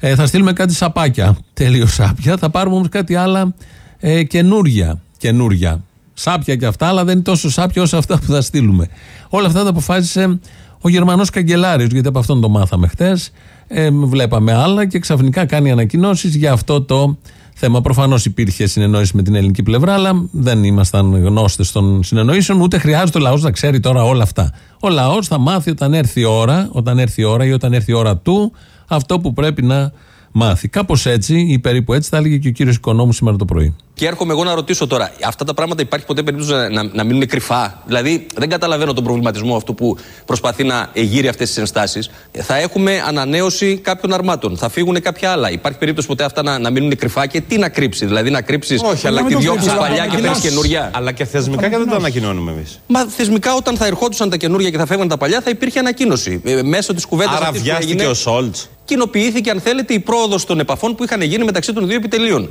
Ε, θα στείλουμε κάτι σαπάκια. Τελείω σάπια. Θα πάρουμε όμως κάτι άλλα ε, καινούρια. καινούρια. Σάπια και αυτά, αλλά δεν είναι τόσο σάπια όσο αυτά που θα στείλουμε. Όλα αυτά τα αποφάσισε ο Γερμανός καγκελάριος, γιατί από αυτόν το μάθαμε χτες. Ε, βλέπαμε άλλα και ξαφνικά κάνει ανακοινώσεις για αυτό το θέμα. Προφανώς υπήρχε συνεννόηση με την ελληνική πλευρά, αλλά δεν ήμασταν γνώστες των συνεννοήσεων, ούτε χρειάζεται ο λαός να ξέρει τώρα όλα αυτά. Ο λαός θα μάθει όταν έρθει η ώρα, όταν έρθει η ώρα ή όταν έρθει η ώρα του, αυτό που πρέπει να μάθει. Κάπως έτσι ή περίπου έτσι θα έλεγε και ο κύριος Οικονόμου σήμερα το πρωί. Και έρχομαι εγώ να ρωτήσω τώρα, αυτά τα πράγματα υπάρχει ποτέ περίπτωση να, να, να μείνουν κρυφά; Δηλαδή, δεν καταλαβαίνω τον προβληματισμό αυτού που προσπαθεί να εγείρει αυτές τις ενστάσεις. Θα έχουμε ανανέωση κάποιων αρμάτων. Θα φύγουν κάποια άλλα. Υπάρχει περίπτωση ποτέ αυτά να, να μείνουν κρυφά και τι να κρύψεις; Δηλαδή, να κρύψεις να τη διώξει παλιά και παίρνεις καινούρια. Αλλά και θεσμικά και δεν τα ανακοινώνουμε εμείς. Μα θεσμικά, όταν θα ερχόντουσαν τα καινούρια και θα φεύγαν τα παλιά, θα υπήρχε ανακοίνωση. Ε, μέσω της κουβέντας Άρα βιάστηκε ο Σόλτς. Κοινοποιήθηκε, αν θέλετε, η πρόοδος των επαφών που είχαν γίνει μεταξύ των δύο επιτελείων.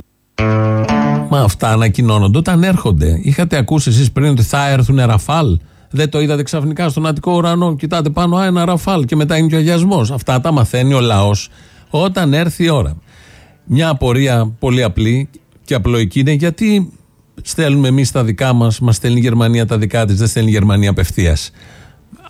Μα αυτά ανακοινώνονται όταν έρχονται. Είχατε ακούσει εσείς πριν ότι θα έρθουν ραφάλ; Δεν το είδατε ξαφνικά στον Αττικό ουρανό; Κοιτάτε πάνω, α, ένα ραφάλ και μετά είναι και ο αγιασμός. Αυτά τα μαθαίνει ο λαός όταν έρθει η ώρα. Μια απορία πολύ απλή και απλοϊκή είναι γιατί στέλνουμε εμείς τα δικά μας, μας στέλνει η Γερμανία τα δικά της, δεν στέλνει η Γερμανία απευθείας.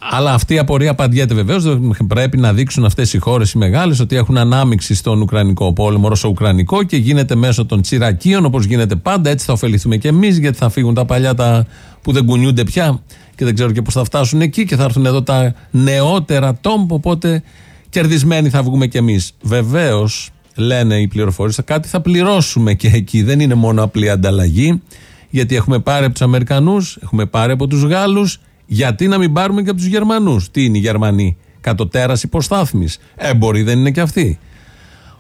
Αλλά αυτή η απορία απαντιέται βεβαίως. Πρέπει να δείξουν αυτές οι χώρες οι μεγάλες ότι έχουν ανάμειξη στον Ουκρανικό πόλεμο, Ρωσο-Ουκρανικό και γίνεται μέσω των τσιρακίων όπως γίνεται πάντα. Έτσι θα ωφεληθούμε και εμείς γιατί θα φύγουν τα παλιά τα που δεν κουνιούνται πια και δεν ξέρω και πώς θα φτάσουν εκεί και θα έρθουν εδώ τα νεότερα τόμπ. Οπότε κερδισμένοι θα βγούμε κι εμείς. Βεβαίως, λένε οι πληροφορίες, κάτι θα πληρώσουμε και εκεί. Δεν είναι μόνο απλή ανταλλαγή, γιατί έχουμε πάρει από τους Αμερικανούς, έχουμε πάρει από τους Γάλλους. Γιατί να μην πάρουμε και από τους Γερμανούς; Τι είναι οι Γερμανοί, κατωτέρας υποστάθμης. Έμποροι δεν είναι και αυτοί.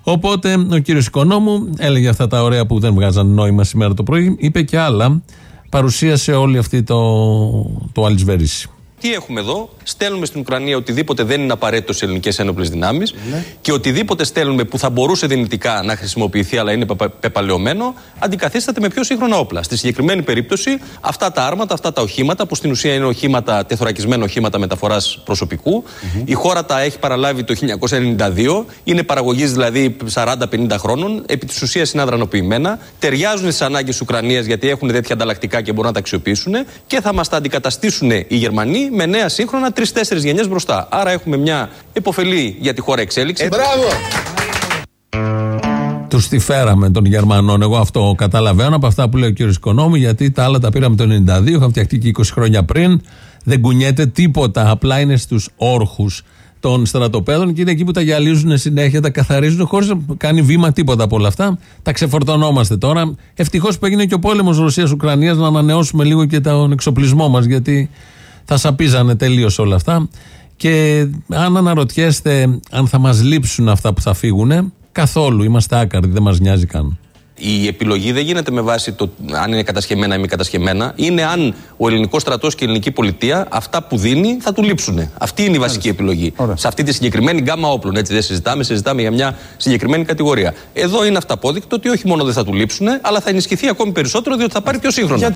Οπότε ο κύριος Οικονόμου έλεγε αυτά τα ωραία που δεν βγάζαν νόημα σήμερα το πρωί. Είπε και άλλα. Παρουσίασε όλη αυτή το, το αλυσβέρισι. Τι έχουμε εδώ, στέλνουμε στην Ουκρανία οτιδήποτε δεν είναι απαραίτητο σε ελληνικές ένοπλες δυνάμεις και οτιδήποτε στέλνουμε που θα μπορούσε δυνητικά να χρησιμοποιηθεί αλλά είναι πεπα- πεπαλαιωμένο, αντικαθίσταται με πιο σύγχρονα όπλα. Στη συγκεκριμένη περίπτωση, αυτά τα άρματα, αυτά τα οχήματα, που στην ουσία είναι οχήματα, τεθωρακισμένα οχήματα μεταφοράς προσωπικού, η χώρα τα έχει παραλάβει το 1992, είναι παραγωγής δηλαδή 40-50 χρόνων, επί της ουσίας είναι αδρανοποιημένα, ταιριάζουν στις ανάγκες Ουκρανίας γιατί έχουν τέτοια ανταλλακτικά και μπορούν να τα αξιοποιήσουν και θα μας τα αντικαταστήσουν οι Γερμανοί με νέα σύγχρονα τρει-τέσσερι γενιές μπροστά. Άρα έχουμε μια υποφελή για τη χώρα εξέλιξη. Τους τη φέραμε των Γερμανών. Εγώ αυτό καταλαβαίνω από αυτά που λέει ο κύριος Οικονόμου, γιατί τα άλλα τα πήραμε το 92, είχαν φτιαχτεί και 20 χρόνια πριν. Δεν κουνιέται τίποτα. Απλά είναι στους όρχους των στρατοπέδων και είναι εκεί που τα γυαλίζουν συνέχεια, τα καθαρίζουν χωρίς να κάνει βήμα τίποτα από όλα αυτά. Τα ξεφορτωνόμαστε τώρα. Ευτυχώς που έγινε και ο πόλεμος Ρωσία-Ουκρανία να ανανεώσουμε λίγο και τον εξοπλισμό μας, γιατί θα σαπίζανε τελείως όλα αυτά. Και αν αναρωτιέστε αν θα μας λείψουν αυτά που θα φύγουν, καθόλου. Είμαστε άκαρδοι, δεν μας νοιάζει καν. Η επιλογή δεν γίνεται με βάση το αν είναι κατασχεμένα ή μη κατασχεμένα. Είναι αν ο ελληνικός στρατός και η ελληνική πολιτεία αυτά που δίνει θα του λείψουν. Αυτή είναι η βασική επιλογή. Σε αυτή τη συγκεκριμένη γκάμα όπλων. Έτσι δεν συζητάμε, συζητάμε για μια συγκεκριμένη κατηγορία. Εδώ είναι αυταπόδεικτο ότι όχι μόνο δεν θα του λείψουν, αλλά θα ενισχυθεί ακόμη περισσότερο διότι θα πάρει πιο σύγχρονα.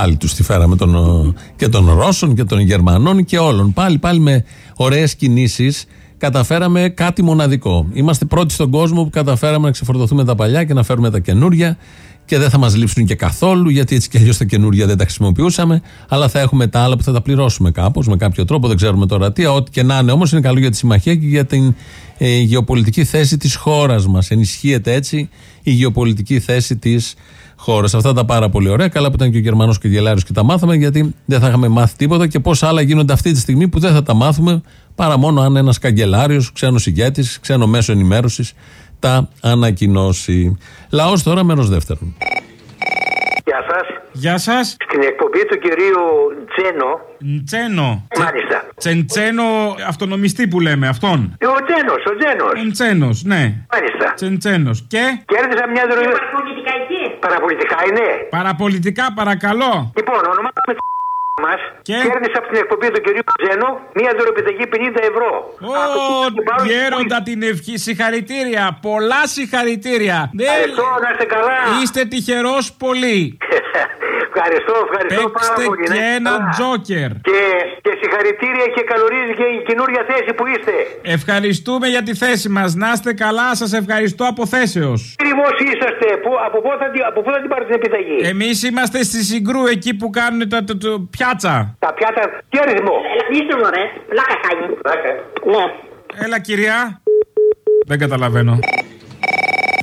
Πάλι τους τη φέραμε τον, και των Ρώσων και των Γερμανών και όλων. Πάλι, πάλι με ωραίες κινήσεις καταφέραμε κάτι μοναδικό. Είμαστε πρώτοι στον κόσμο που καταφέραμε να ξεφορτωθούμε τα παλιά και να φέρουμε τα καινούρια και δεν θα μας λείψουν και καθόλου, γιατί έτσι κι αλλιώς τα καινούρια δεν τα χρησιμοποιούσαμε. Αλλά θα έχουμε τα άλλα που θα τα πληρώσουμε κάπως, με κάποιο τρόπο, δεν ξέρουμε τώρα τι. Ό,τι και να είναι όμως είναι καλό για τη συμμαχία και για την ε, γεωπολιτική θέση της χώρας μας. Ενισχύεται έτσι η γεωπολιτική θέση της χώρα. Αυτά τα πάρα πολύ ωραία. Καλά που ήταν και ο Γερμανός και ο Γελάριος και τα μάθαμε, γιατί δεν θα είχαμε μάθει τίποτα και πόσα άλλα γίνονται αυτή τη στιγμή που δεν θα τα μάθουμε παρά μόνο αν ένας καγκελάριος, ξένος ηγέτης, ξένο μέσο ενημέρωσης τα ανακοινώσει. Λαός τώρα, μέρος δεύτερον. Γεια σας. Γεια σας. Στην εκπομπή του κυρίου Τζένο. Τσένο. Μάλιστα. Τσεντσένο αυτονομιστή που λέμε, αυτόν. Ο Τζένο, ο Τζένο. Τσένο, ναι. Μάλιστα. Τσεντσένος. Και; Κέρδισα μια δρομή. Παραπολιτικά εκεί. Παραπολιτικά είναι; Παραπολιτικά, παρακαλώ. Λοιπόν, ονομάζομαι μας και; Κέρδισα από την εκπομπή του κυρίου Τζένο μια δωροπιταγή 50 ευρώ. Ω, γέροντα την ευχή. Συγχαρητήρια. Πολλά συγχαρητήρια. Ευχαριστώ, να είστε καλά. Είστε τυχερός πολύ. Ευχαριστώ, ευχαριστώ πάρα Παίξτε πολύ. και Ναι. ένα Α, τζόκερ. Και, και συγχαρητήρια και καλωρίζεις και η καινούρια θέση που είστε. Ευχαριστούμε για τη θέση μας. Να είστε καλά, σας ευχαριστώ από θέσεως. Ακριβώ είσαστε. Που, από, πού θα, την- από πού θα την πάρετε την επιταγή; Εμείς είμαστε στη Συγκρού, εκεί που κάνουν τα, το, το, πιάτσα. Τα πιάτα. Τι αριθμό; Είσαι μωρέ, πλάκα κάνει. Πλάκα. Ναι. Έλα, κυρία. Δεν καταλαβαίνω.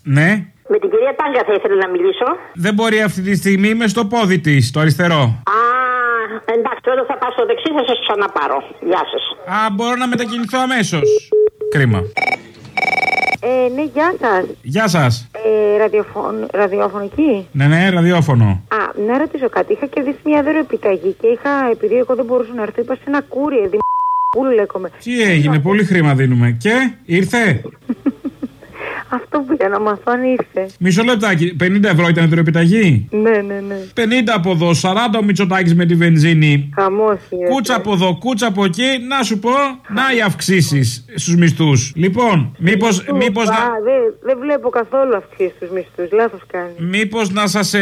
Ναι. Με την κυρία Τάγκα θα ήθελα να μιλήσω. Δεν μπορεί αυτή τη στιγμή, είμαι στο πόδι της, το αριστερό. Α, εντάξει, όταν θα πάω στο δεξί θα σας ξαναπάρω. Γεια σας. Α, μπορώ να μετακινηθώ αμέσως. Κρίμα. Ε, ναι, γεια σας. Γεια σας. Ε, ραδιοφων... ραδιοφωνική. Ναι, ναι, ραδιόφωνο. Α, να ρωτήσω κάτι. Είχα κερδίσει μια δώρο επιταγή και είχα, επειδή εγώ δεν μπορούσα να έρθω, είπα σε ένα κούρι, δι... Πούλου λέγομαι. Τι έγινε, πολύ χρήμα δίνουμε. Και, ήρθε; Αυτό πήγα να μάθω αν ήρθε. Μισό λεπτάκι, 50 ευρώ ήταν η επιταγή. Ναι, ναι, ναι. 50 από εδώ, 40 ο Μητσοτάκης με τη βενζίνη. Χαμός Κούτσα από εδώ, κούτσα από εκεί. Να σου πω, να οι αυξήσεις στους μισθούς. Λοιπόν, μήπω. Μήπως Α, να... δεν δεν βλέπω καθόλου αυξήσεις στους μισθούς. Λάθος κάνει. Μήπως να σας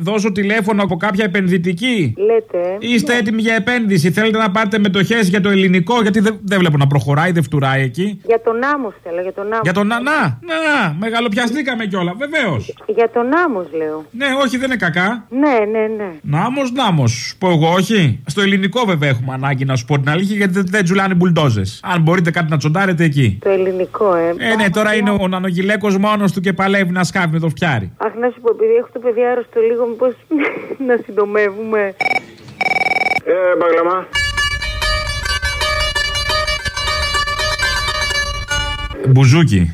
δώσω τηλέφωνο από κάποια επενδυτική; Λέτε. ε. Είστε έτοιμοι για επένδυση; Θέλετε να πάρετε μετοχέ για το ελληνικό, γιατί δεν, δεν βλέπω να προχωράει, δεν φτουράει εκεί. Για τον άμμο θέλω, για τον άμμο. Για τον να, να, να, να, μεγαλοπιαστήκαμε κιόλα, βεβαίως. Για τον άμμο λέω. Ναι, όχι, δεν είναι κακά. Ναι, ναι, ναι. Νάμος, νάμος. Πω εγώ, όχι. Στο ελληνικό βέβαια έχουμε ανάγκη να σου πω την αλήθεια, γιατί δεν, δεν τζουλάνε μπουλντόζες. Αν μπορείτε κάτι να τσοντάρετε εκεί. Το ελληνικό, ε. Ε, ναι, τώρα είναι ο νανογυλέκο μόνος του και παλεύει να σκάβει με το φτιάρι. Αχ, να σου πω, επειδή έχω το παιδί άρρωστο λίγο, μήπως να συντομεύουμε. Ε, μπαγλαμά. Μπουζούκι.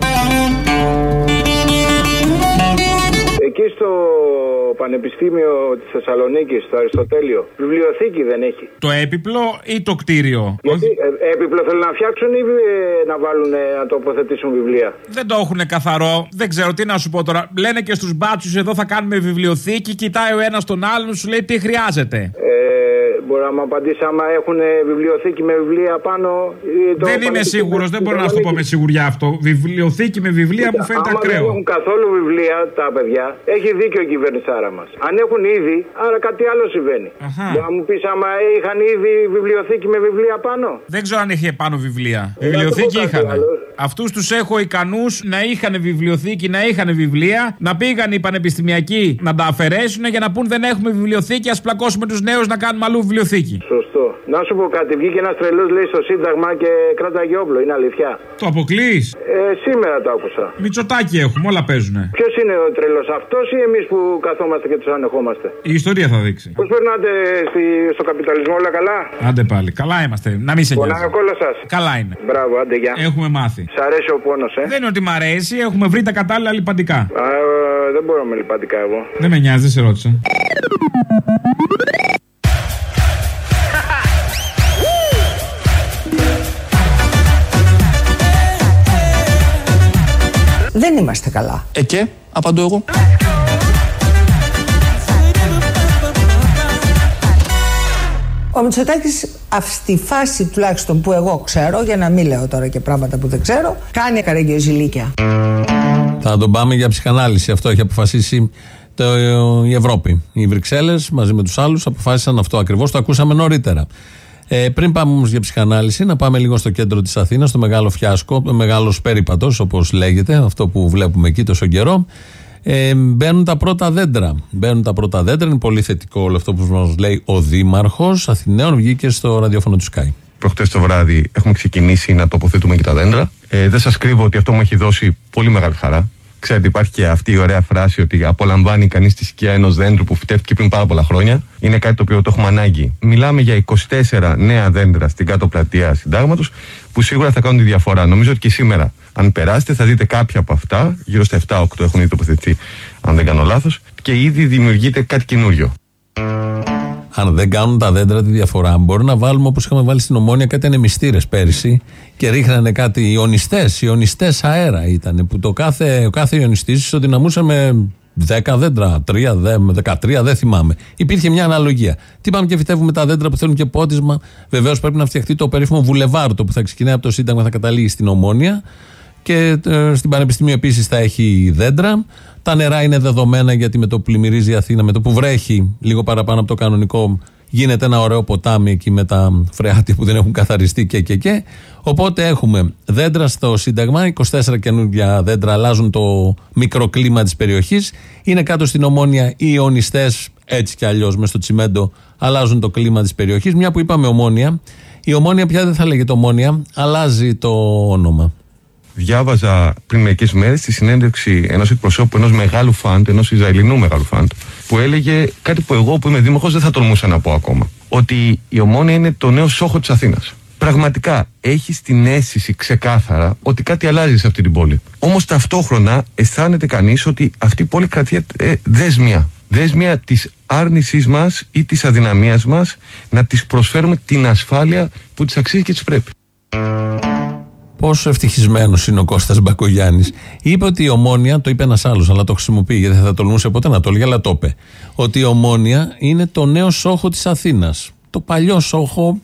Εκεί στο Πανεπιστήμιο της Θεσσαλονίκης, στο Αριστοτέλειο, βιβλιοθήκη δεν έχει. Το έπιπλο ή το κτίριο; Γιατί ε, έπιπλο θέλουν να φτιάξουν ή ε, να βάλουν ε, να τοποθετήσουν βιβλία; Δεν το έχουν καθαρό. Δεν ξέρω τι να σου πω τώρα. Λένε και στους μπάτσους εδώ θα κάνουμε βιβλιοθήκη. Κοιτάει ο ένας τον άλλον, σου λέει τι χρειάζεται. Ε, Μπορεί να μου απαντήσει άμα έχουν βιβλιοθήκη με βιβλία πάνω. ή το Δεν είμαι Πανεπιστήμιο σίγουρος, της δεν μπορώ να σου το πω με Θεσσαλονίκης. σιγουριά αυτό. Βιβλιοθήκη με βιβλία μου φαίνεται Άμα δεν ακραίο. έχουν καθόλου βιβλία τα παιδιά, έχει δίκιο η κυβερνησάρα μας. Αν έχουν ήδη, άρα κάτι άλλο συμβαίνει. Μπορεί να μου πεις άμα είχαν ήδη βιβλιοθήκη με βιβλία πάνω; Δεν ξέρω αν είχε πάνω βιβλία. Βιβλιοθήκη πω κάτι είχαν. άλλο. Αυτούς τους έχω ικανούς να είχαν βιβλιοθήκη, να είχαν βιβλία, να πήγαν οι πανεπιστημιακοί να τα αφαιρέσουν για να πούν δεν έχουμε βιβλιοθήκη, ας πλακώσουμε τους νέους να κάνουμε αλλού βιβλιοθήκη. Σωστό. Να σου πω κάτι, βγήκε ένας τρελός λέει στο Σύνταγμα και κράταγε όπλο. Είναι αλήθεια. Το αποκλείς; Ε, σήμερα το άκουσα. Μητσοτάκι έχουμε, όλα παίζουνε. Ποιος είναι ο τρελός αυτός ή εμείς που καθόμαστε και τους ανεχόμαστε; Η ιστορία θα δείξει. Πώς περνάτε στη, στο καπιταλισμό, όλα καλά; Άντε πάλι. Καλά είμαστε. Να μην σε Πονάει νοιάζει. ο κόλλο σας. Καλά είναι. Μπράβο, άντε γεια. Έχουμε μάθει. Σ' αρέσει ο πόνος, ε; Δεν είναι ότι μ' αρέσει, έχουμε βρει τα κατάλληλα λιπαντικά. Α, ε, δεν μπορώ με λιπαντικά εγώ. Δεν με νοιάζει, δεν σε ρώτησα. Καλά. Ε και, απαντώ εγώ. Ο Μητσοτάκης, στη φάση τουλάχιστον που εγώ ξέρω, για να μην λέω τώρα και πράγματα που δεν ξέρω, κάνει καραγκιόζηλίκια. Θα τον πάμε για ψυχανάλυση. Αυτό έχει αποφασίσει το, η Ευρώπη. Οι Βρυξέλλες μαζί με τους άλλους αποφάσισαν αυτό ακριβώς. Το ακούσαμε νωρίτερα. Ε, πριν πάμε όμως για ψυχανάλυση, να πάμε λίγο στο κέντρο της Αθήνας, στο μεγάλο φιάσκο, ο μεγάλος περίπατος, όπως λέγεται, αυτό που βλέπουμε εκεί τόσο καιρό. Ε, μπαίνουν τα πρώτα δέντρα. Μπαίνουν τα πρώτα δέντρα. Είναι πολύ θετικό όλο αυτό που μας λέει ο Δήμαρχος Αθηναίων. Βγήκε στο ραδιόφωνο του Sky. Προχτές το βράδυ έχουμε ξεκινήσει να τοποθετούμε και τα δέντρα. Ε, δεν σας κρύβω ότι αυτό μου έχει δώσει πολύ μεγάλη χαρά. Ξέρετε, υπάρχει και αυτή η ωραία φράση ότι απολαμβάνει κανείς τη σκιά ενός δέντρου που φυτεύτηκε πριν πάρα πολλά χρόνια. Είναι κάτι το οποίο το έχουμε ανάγκη. Μιλάμε για 24 νέα δέντρα στην κάτω πλατεία συντάγματος που σίγουρα θα κάνουν τη διαφορά. Νομίζω ότι και σήμερα, αν περάσετε, θα δείτε κάποια από αυτά. Γύρω στα 7-8 έχουν ήδη τοποθετηθεί, αν δεν κάνω λάθος. Και ήδη δημιουργείται κάτι καινούριο. Αν δεν κάνουν τα δέντρα τη διαφορά, μπορεί να βάλουμε όπως είχαμε βάλει στην Ομόνια κάτι ανεμιστήρες πέρυσι και ρίχνανε κάτι ιονιστές. Ιονιστές αέρα ήταν που το κάθε, ο κάθε ιονιστής ισοδυναμούσε με 10 δέντρα, 3, δε, με 13, δεν θυμάμαι. Υπήρχε μια αναλογία. Τι πάμε και φυτεύουμε τα δέντρα που θέλουν και πότισμα. Βεβαίως πρέπει να φτιαχτεί το περίφημο βουλεβάρτο που θα ξεκινάει από το Σύνταγμα, θα καταλήγει στην Ομόνια. Και ε, στην Πανεπιστημίου επίσης θα έχει δέντρα. Τα νερά είναι δεδομένα γιατί με το που πλημμυρίζει η Αθήνα, με το που βρέχει λίγο παραπάνω από το κανονικό, γίνεται ένα ωραίο ποτάμι εκεί με τα φρεάτη που δεν έχουν καθαριστεί και και και. Οπότε έχουμε δέντρα στο Σύνταγμα, 24 καινούργια δέντρα αλλάζουν το μικροκλίμα της περιοχής. Είναι κάτω στην Ομόνια οι ιονιστέ, έτσι κι αλλιώς μες στο τσιμέντο, αλλάζουν το κλίμα της περιοχής. Μια που είπαμε Ομόνια, η Ομόνια πια δεν θα λέγεται Ομόνια, αλλάζει το όνομα. Διάβαζα πριν μερικές μέρες τη συνέντευξη ενός εκπροσώπου ενός μεγάλου φαντ, ενός Ισραηλινού μεγάλου φαντ, που έλεγε κάτι που εγώ που είμαι δήμαρχος δεν θα τολμούσα να πω ακόμα. Ότι η ομόνια είναι το νέο σόχο της Αθήνας. Πραγματικά έχεις την αίσθηση ξεκάθαρα ότι κάτι αλλάζει σε αυτή την πόλη. Όμως ταυτόχρονα αισθάνεται κανείς ότι αυτή η πόλη κρατεί ε, δέσμια. Δέσμια της άρνησής μας ή της αδυναμίας μας να της προσφέρουμε την ασφάλεια που της αξίζει και της πρέπει. Πόσο ευτυχισμένος είναι ο Κώστας Μπακογιάννης. Είπε ότι η ομόνια, το είπε ένας άλλος, αλλά το χρησιμοποιεί γιατί δεν θα τολμούσε ποτέ να το έλεγε, αλλά το είπε. Ότι η ομόνια είναι το νέο σόχο της Αθήνας. Το παλιό σόχο,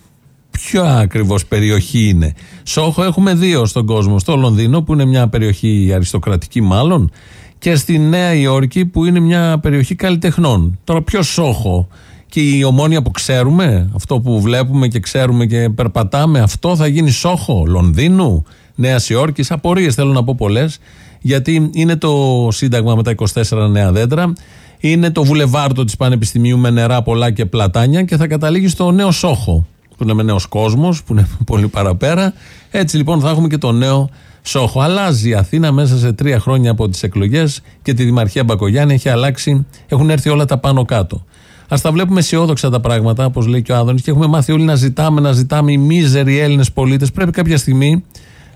ποιο ακριβώς περιοχή είναι. Σόχο έχουμε δύο στον κόσμο. Στο Λονδίνο, που είναι μια περιοχή αριστοκρατική μάλλον, και στη Νέα Υόρκη, που είναι μια περιοχή καλλιτεχνών. Τώρα, ποιο σόχο και η ομόνια που ξέρουμε, αυτό που βλέπουμε και ξέρουμε και περπατάμε, αυτό θα γίνει σόχο Λονδίνου, Νέα Υόρκης. Απορίες θέλω να πω πολλές, γιατί είναι το Σύνταγμα με τα 24 νέα δέντρα, είναι το βουλεβάρτο της Πανεπιστημίου με νερά πολλά και πλατάνια και θα καταλήγει στο νέο σόχο, που είναι νέος κόσμος, που είναι πολύ παραπέρα. Έτσι λοιπόν θα έχουμε και το νέο Σόχο. Αλλάζει η Αθήνα μέσα σε τρία χρόνια από τις εκλογές και τη Δημαρχία Μπακογιάννη έχει αλλάξει, έχουν έρθει όλα τα πάνω κάτω. Α τα βλέπουμε αισιόδοξα τα πράγματα, όπως λέει και ο Άδωνης, και έχουμε μάθει όλοι να ζητάμε, να ζητάμε οι μίζεροι Έλληνες πολίτες. Πρέπει κάποια στιγμή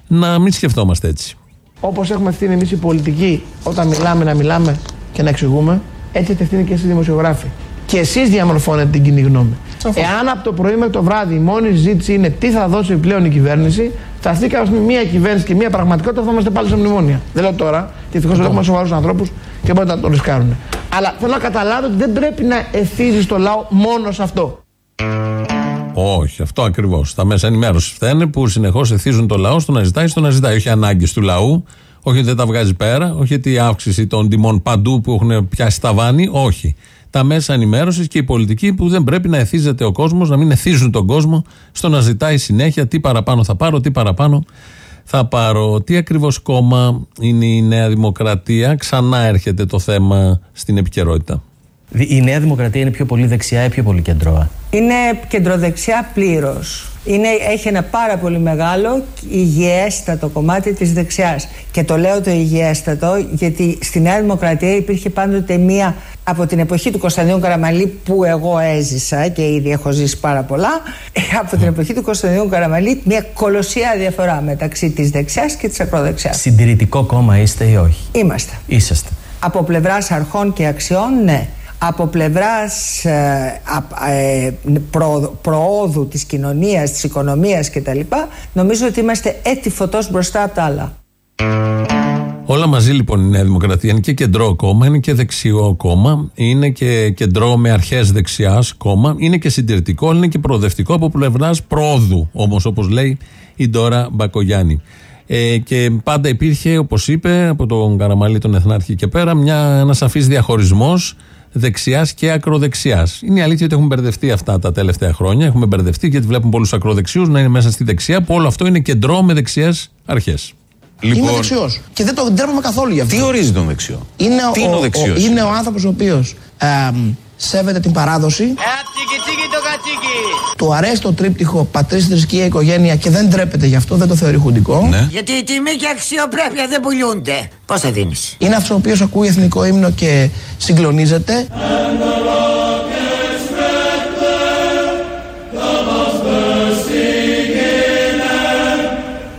να μην σκεφτόμαστε έτσι. Όπως έχουμε ευθύνη εμείς οι πολιτικοί όταν μιλάμε να μιλάμε και να εξηγούμε, έτσι έχετε ευθύνη και εσεί δημοσιογράφοι. Και εσείς διαμορφώνετε την κοινή γνώμη. Εάν από το πρωί μέχρι το βράδυ η μόνη συζήτηση είναι τι θα δώσει πλέον η κυβέρνηση, σταθήκαμε με μια κυβέρνηση και μια πραγματικότητα θα είμαστε πάλι σε μνημόνια. Δεν λέω τώρα, και ευτυχώ έχουμε σοβαρούς ανθρώπους και μπορούν να το ρισκάρουν. Αλλά θέλω να καταλάβετε ότι δεν πρέπει να εθίζει το λαό μόνο σε αυτό. Όχι, αυτό ακριβώς. Τα μέσα ενημέρωσης φταίνε που συνεχώς εθίζουν το λαό στο να ζητάει, στο να ζητάει. Όχι ανάγκες του λαού, όχι ότι δεν τα βγάζει πέρα, όχι ότι η αύξηση των τιμών παντού που έχουν πιάσει τα βάνη, όχι. Τα μέσα ενημέρωσης και η πολιτική που δεν πρέπει να εθίζεται ο κόσμος, να μην εθίζουν τον κόσμο στο να ζητάει συνέχεια τι παραπάνω θα πάρω, τι παραπάνω θα πάρω. Τι ακριβώς κόμμα είναι η Νέα Δημοκρατία, ξανά έρχεται το θέμα στην επικαιρότητα. Η Νέα Δημοκρατία είναι πιο πολύ δεξιά ή πιο πολύ κεντρώα; Είναι κεντροδεξιά πλήρως. Έχει ένα πάρα πολύ μεγάλο υγιέστατο κομμάτι της δεξιάς. Και το λέω το υγιέστατο γιατί στη Νέα Δημοκρατία υπήρχε πάντοτε μία από την εποχή του Κωνσταντίνου Καραμαλή που εγώ έζησα και ήδη έχω ζήσει πάρα πολλά από την εποχή του Κωνσταντίνου Καραμαλή μια κολοσσία διαφορά μεταξύ της δεξιάς και της ακροδεξιάς. Συντηρητικό κόμμα είστε ή όχι; Είμαστε. Είσαστε. Από πλευράς αρχών και αξιών ναι από πλευράς ε, ε, προ, προόδου της κοινωνίας, της οικονομίας κτλ. Νομίζω ότι είμαστε έτη φωτός μπροστά από τα άλλα. Όλα μαζί λοιπόν η Νέα Δημοκρατία είναι και κεντρό κόμμα, είναι και δεξιό κόμμα, είναι και κεντρό με αρχές δεξιάς κόμμα, είναι και συντηρητικό, είναι και προοδευτικό από πλευράς πρόοδου, όμως όπως λέει η Ντόρα Μπακογιάννη. Ε, και πάντα υπήρχε, όπως είπε, από τον Καραμαλή τον Εθνάρχη και πέρα, ένας σαφής διαχωρισμός δεξιάς και ακροδεξιάς. Είναι η αλήθεια ότι έχουμε μπερδευτεί αυτά τα τελευταία χρόνια. Έχουμε μπερδευτεί γιατί βλέπουμε πολλούς ακροδεξιούς να είναι μέσα στη δεξιά, που όλο αυτό είναι κεντρό με δεξιές αρχές. Λοιπόν... Είμαι δεξιός. Και δεν το ντρέπομαι καθόλου γι' αυτό. Τι ορίζει τον δεξιό; Είναι Τι ο, είναι ο ο, δεξιός; είναι ο άνθρωπος ο οποίος σέβεται την παράδοση. Του αρέσει το τρίπτυχο πατρίς, θρησκεία, οικογένεια και δεν ντρέπεται γι' αυτό, δεν το θεωρεί χουντικό. Ναι. Γιατί η τιμή και αξιοπρέπεια δεν πουλιούνται. Πώς θα δίνεις; Είναι αυτός ο οποίος ακούει εθνικό ύμνο και συγκλονίζεται.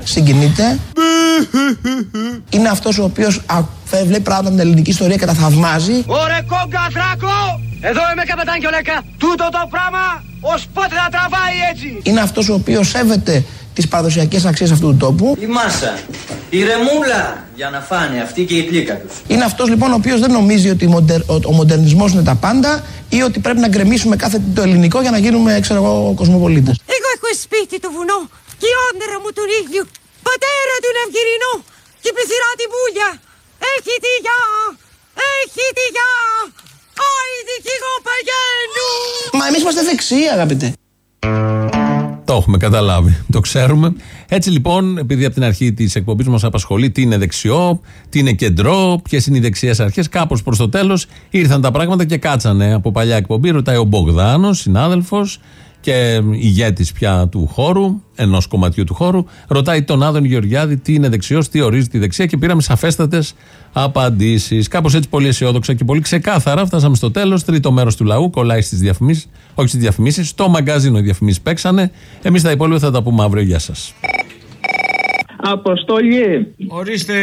Συγκινείται. Είναι αυτός ο οποίος α, βλέπει πράγματα με την ελληνική ιστορία και τα θαυμάζει. Ωρε κόγκα θράκο! Εδώ είμαι καπετάν και ο Λέκα. Τούτο το πράγμα ως πότε θα τραβάει έτσι. Είναι αυτός ο οποίος σέβεται τις παραδοσιακές αξίες αυτού του τόπου. Η μάσα, η ρεμούλα για να φάνε αυτή και η πλήκα τους. Είναι αυτός λοιπόν ο οποίος δεν νομίζει ότι μοντερ- ο, ο μοντερνισμός είναι τα πάντα ή ότι πρέπει να γκρεμίσουμε κάθε τι το ελληνικό για να γίνουμε, ξέρω εγώ, κοσμοπολίτες. Εγώ έχω σπίτι το βουνό και η όνειρα μου τον ήλιο. Πατέρα του Ναυγυρινό και πεθυρά τη βούλια. Έχει τη γιά, έχει τη γιά. Άιντι κι εγώ παγαίνω. Μα εμείς είμαστε δεξιοί αγαπητέ. Το έχουμε καταλάβει. Το ξέρουμε. Έτσι λοιπόν, επειδή από την αρχή της εκπομπής μας απασχολεί τι είναι δεξιό, τι είναι κεντρό, ποιες είναι οι δεξιές αρχές, κάπως προς το τέλος ήρθαν τα πράγματα και κάτσανε. Από παλιά εκπομπή ρωτάει ο Μπογδάνος, συνάδελφος και ηγέτης πια του χώρου, ενός κομματιού του χώρου, ρωτάει τον Άδων Γεωργιάδη τι είναι δεξιός, τι ορίζει τη δεξιά και πήραμε σαφέστατες απαντήσεις. Κάπως έτσι πολύ αισιόδοξα και πολύ ξεκάθαρα φτάσαμε στο τέλος. Τρίτο μέρος του λαού κολλάει στις διαφημίσεις, όχι στις διαφημίσεις, στο μαγκάζινο οι διαφημίσεις παίξανε. Εμείς τα υπόλοιπα θα τα πούμε αύριο. Γεια σας. Αποστολή. Ορίστε.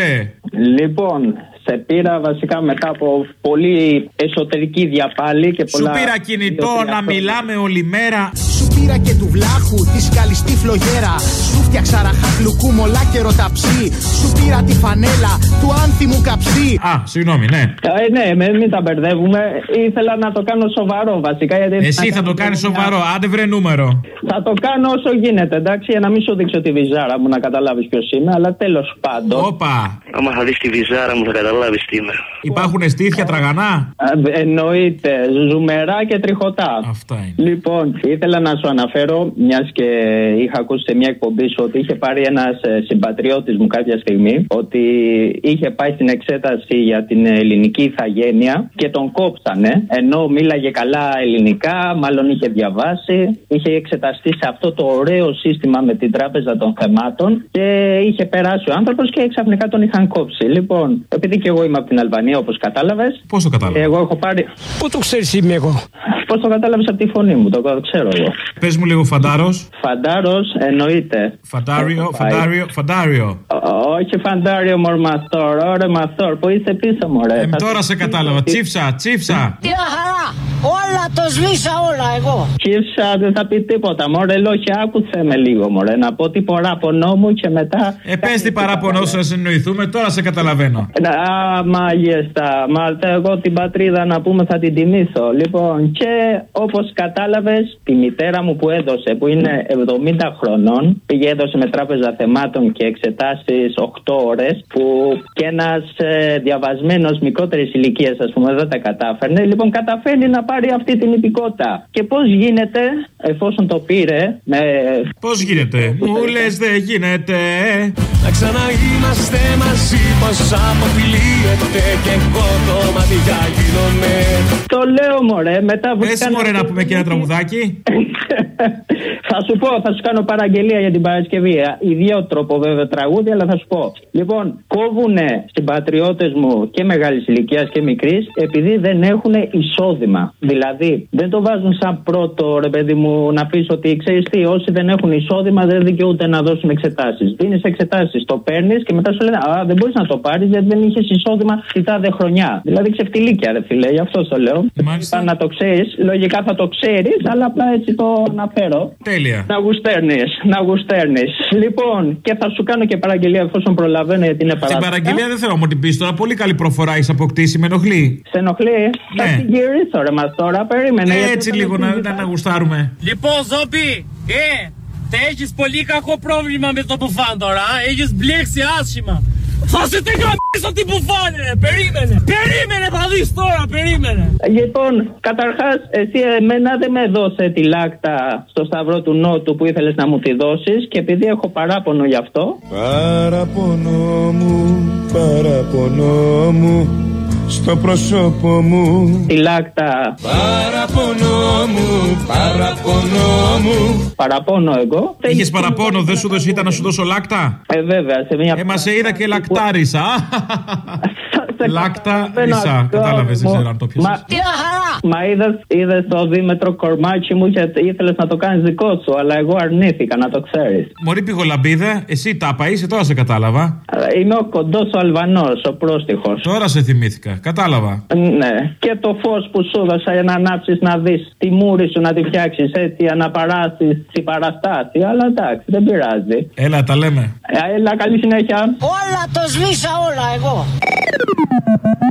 Λοιπόν, σε πήρα βασικά μετά από πολύ εσωτερική διαπάλη και Σου πολλά... πήρα κινητό να μιλάμε όλη μέρα. Σου πήρα και του βλάχου τη σκαλιστή φλογέρα. Σου φτιάξα ραχάκλου μολά και ρωταψί. Σου πήρα τη φανέλα του άνθιμου καψί. Α, συγγνώμη, ναι. Ε, ναι, με- μην τα μπερδεύουμε. Ήθελα να το κάνω σοβαρό βασικά. Γιατί Εσύ θα το κάνεις σοβαρό, άντε βρε νούμερο. Θα το κάνω όσο γίνεται, εντάξει, για να μην σου δείξω τη βυζάρα μου να καταλάβεις ποιος είμαι, αλλά τέλος πάντων. Όπα. Άμα θα δεις τη βυζάρα μου θα καταλάβεις τι είμαι. Υπάρχουν στήθια τραγανά; Ε, Εννοείται. Ζουμερά και τριχωτά. Αυτά είναι. Λοιπόν, ήθελα να σου αναφέρω, μιας και είχα ακούσει σε μια εκπομπή σου ότι είχε πάρει ένας συμπατριώτης μου κάποια στιγμή ότι είχε πάει στην εξέταση για την ελληνική ηθαγένεια και τον κόψανε. Ενώ μίλαγε καλά ελληνικά, μάλλον είχε διαβάσει, είχε εξεταστεί σε αυτό το ωραίο σύστημα με την Τράπεζα των Θεμάτων και είχε περάσει ο άνθρωπος και ξαφνικά τον είχαν κόψει. Λοιπόν, επειδή και εγώ είμαι από την Αλβανία, όπως κατάλαβες. Πώς το κατάλαβες; Εγώ έχω πάρει. Πού το ξέρεις είμαι εγώ; Πώς το κατάλαβες από τη φωνή μου, το ξέρω εγώ. Πες μου λίγο φαντάρος. Φαντάρος εννοείται. Φαντάριο, Έχω πάει. φαντάριο, φαντάριο. Ω- Όχι φαντάριο, μωρ μαθόρ. Ωραία, μαθόρ. Πού είσαι πίσω, μωρέ. Ε, τώρα σε κατάλαβα. Τσίφσα, τσίφσα. Μια χαρά. Όλα το σβήσα όλα εγώ. Κύψα δεν θα πει τίποτα. Μωρέ, λόγια, άκουσε με λίγο, μωρέ. Να πω τι παράπονό μου και μετά. Ε, πες τι παράπονο σου να συνοηθούμε, τώρα σε καταλαβαίνω. Α, μάλιστα. Μάλιστα, εγώ την πατρίδα να πούμε θα την τιμήσω. Λοιπόν, και όπως κατάλαβες, τη μητέρα μου που έδωσε, που είναι 70 χρονών, πήγε έδωσε με τράπεζα θεμάτων και εξετάσεις 8 ώρες, που και ένας ε, διαβασμένος μικρότερης ηλικίας, ας πούμε, δεν τα κατάφερνε. Λοιπόν, καταφέρνει να πάρει αυτή την υπηκότητα. Και πώς γίνεται, εφόσον το πήρε, με. Πώς γίνεται, μου λες δεν γίνεται. Να ξαναείμαστε μαζί πως αποφυλίεται και εγώ κομμάτια γίνομαι Το λέω μωρέ, μετά που Πες μωρέ να πούμε και ένα τραγουδάκι. θα σου πω, θα σου κάνω παραγγελία για την Παρασκευή. Ιδιότροπο βέβαια τραγούδι, αλλά θα σου πω. Λοιπόν, κόβουνε συμπατριώτες μου και μεγάλης ηλικίας και μικρής επειδή δεν έχουν εισόδημα. Δηλαδή, δεν το βάζουν σαν πρώτο ρε παιδί μου να πεις ότι ξέρεις τι, όσοι δεν έχουν εισόδημα δεν δικαιούνται να δώσουν εξετάσεις. Δίνεις εξετάσεις, το παίρνεις και μετά σου λένε Α, δεν μπορείς να το πάρεις γιατί δεν είχες εισόδημα τη τάδε χρονιά. Δηλαδή ξεφτιλίκια, ρε φίλε, γι' αυτό το λέω. Μάλιστα. Να το ξέρεις, λογικά θα το ξέρεις, αλλά απλά έτσι το αναφέρω. Τέλεια. Να γουστέρνεις, να γουστέρνεις. Λοιπόν, και θα σου κάνω και παραγγελία εφόσον προλαβαίνω γιατί είναι Στην παράδειγμα. παραγγελία δεν θέλω να μου την πεις τώρα. Πολύ καλή προφορά έχεις αποκτήσει, με ενοχλεί. Σε ενοχλεί. Θα Ναι. την γυρίσω ρε μας τώρα, περίμενε. γιατί Έτσι θα λίγο με να, συζητά- να, να γουστάρουμε. Λοιπόν, Ζόμπι, ε, θα έχεις πολύ κακό πρόβλημα με το μπουφάν τώρα, α; έχεις μπλέξει άσχημα. Θα σε την γαμίσω την μπουφάν, ρε, περίμενε, περίμενε, θα δεις τώρα, περίμενε. Λοιπόν, καταρχάς, εσύ εμένα δεν με δώσε τη λάκτα στο Σταυρό του Νότου που ήθελες να μου τη δώσεις και επειδή έχω παράπονο γι' αυτό. Παραπονό μου, παραπονό μου στο πρόσωπο μου Τη Lacta. Παραπονό μου, παραπονό μου Παράπονο εγώ. Είχες παραπόνο, δεν σου δώσει ήταν να σου δώσω Lacta; Ε, βέβαια, σε μια. Ε, μας σε είδα και λακτάρισα. Λάκτα ρισα. Κατάλαβες, δεν ξέρω αν το πιάσες. Μα, Μα είδες, είδες το δίμετρο κορμάκι μου και ήθελες να το κάνεις δικό σου, αλλά εγώ αρνήθηκα να το ξέρεις. Μωρή πυγολαμπίδα, εσύ τάπα είσαι, τώρα σε κατάλαβα. Ε, Είμαι ο κοντός ο Αλβανός, ο πρόστιχος. Τώρα σε θυμήθηκα, κατάλαβα. Ναι. Και το φως που σου έδωσα για να ανάψεις να δεις τη μούρη σου να τη φτιάξεις έτσι, αναπαράσεις τη παραστάση. Αλλά εντάξει, δεν πειράζει. Έλα, τα λέμε. Ε, Έλα, καλή συνέχεια. Όλα το σβήσα όλα εγώ. Thank you.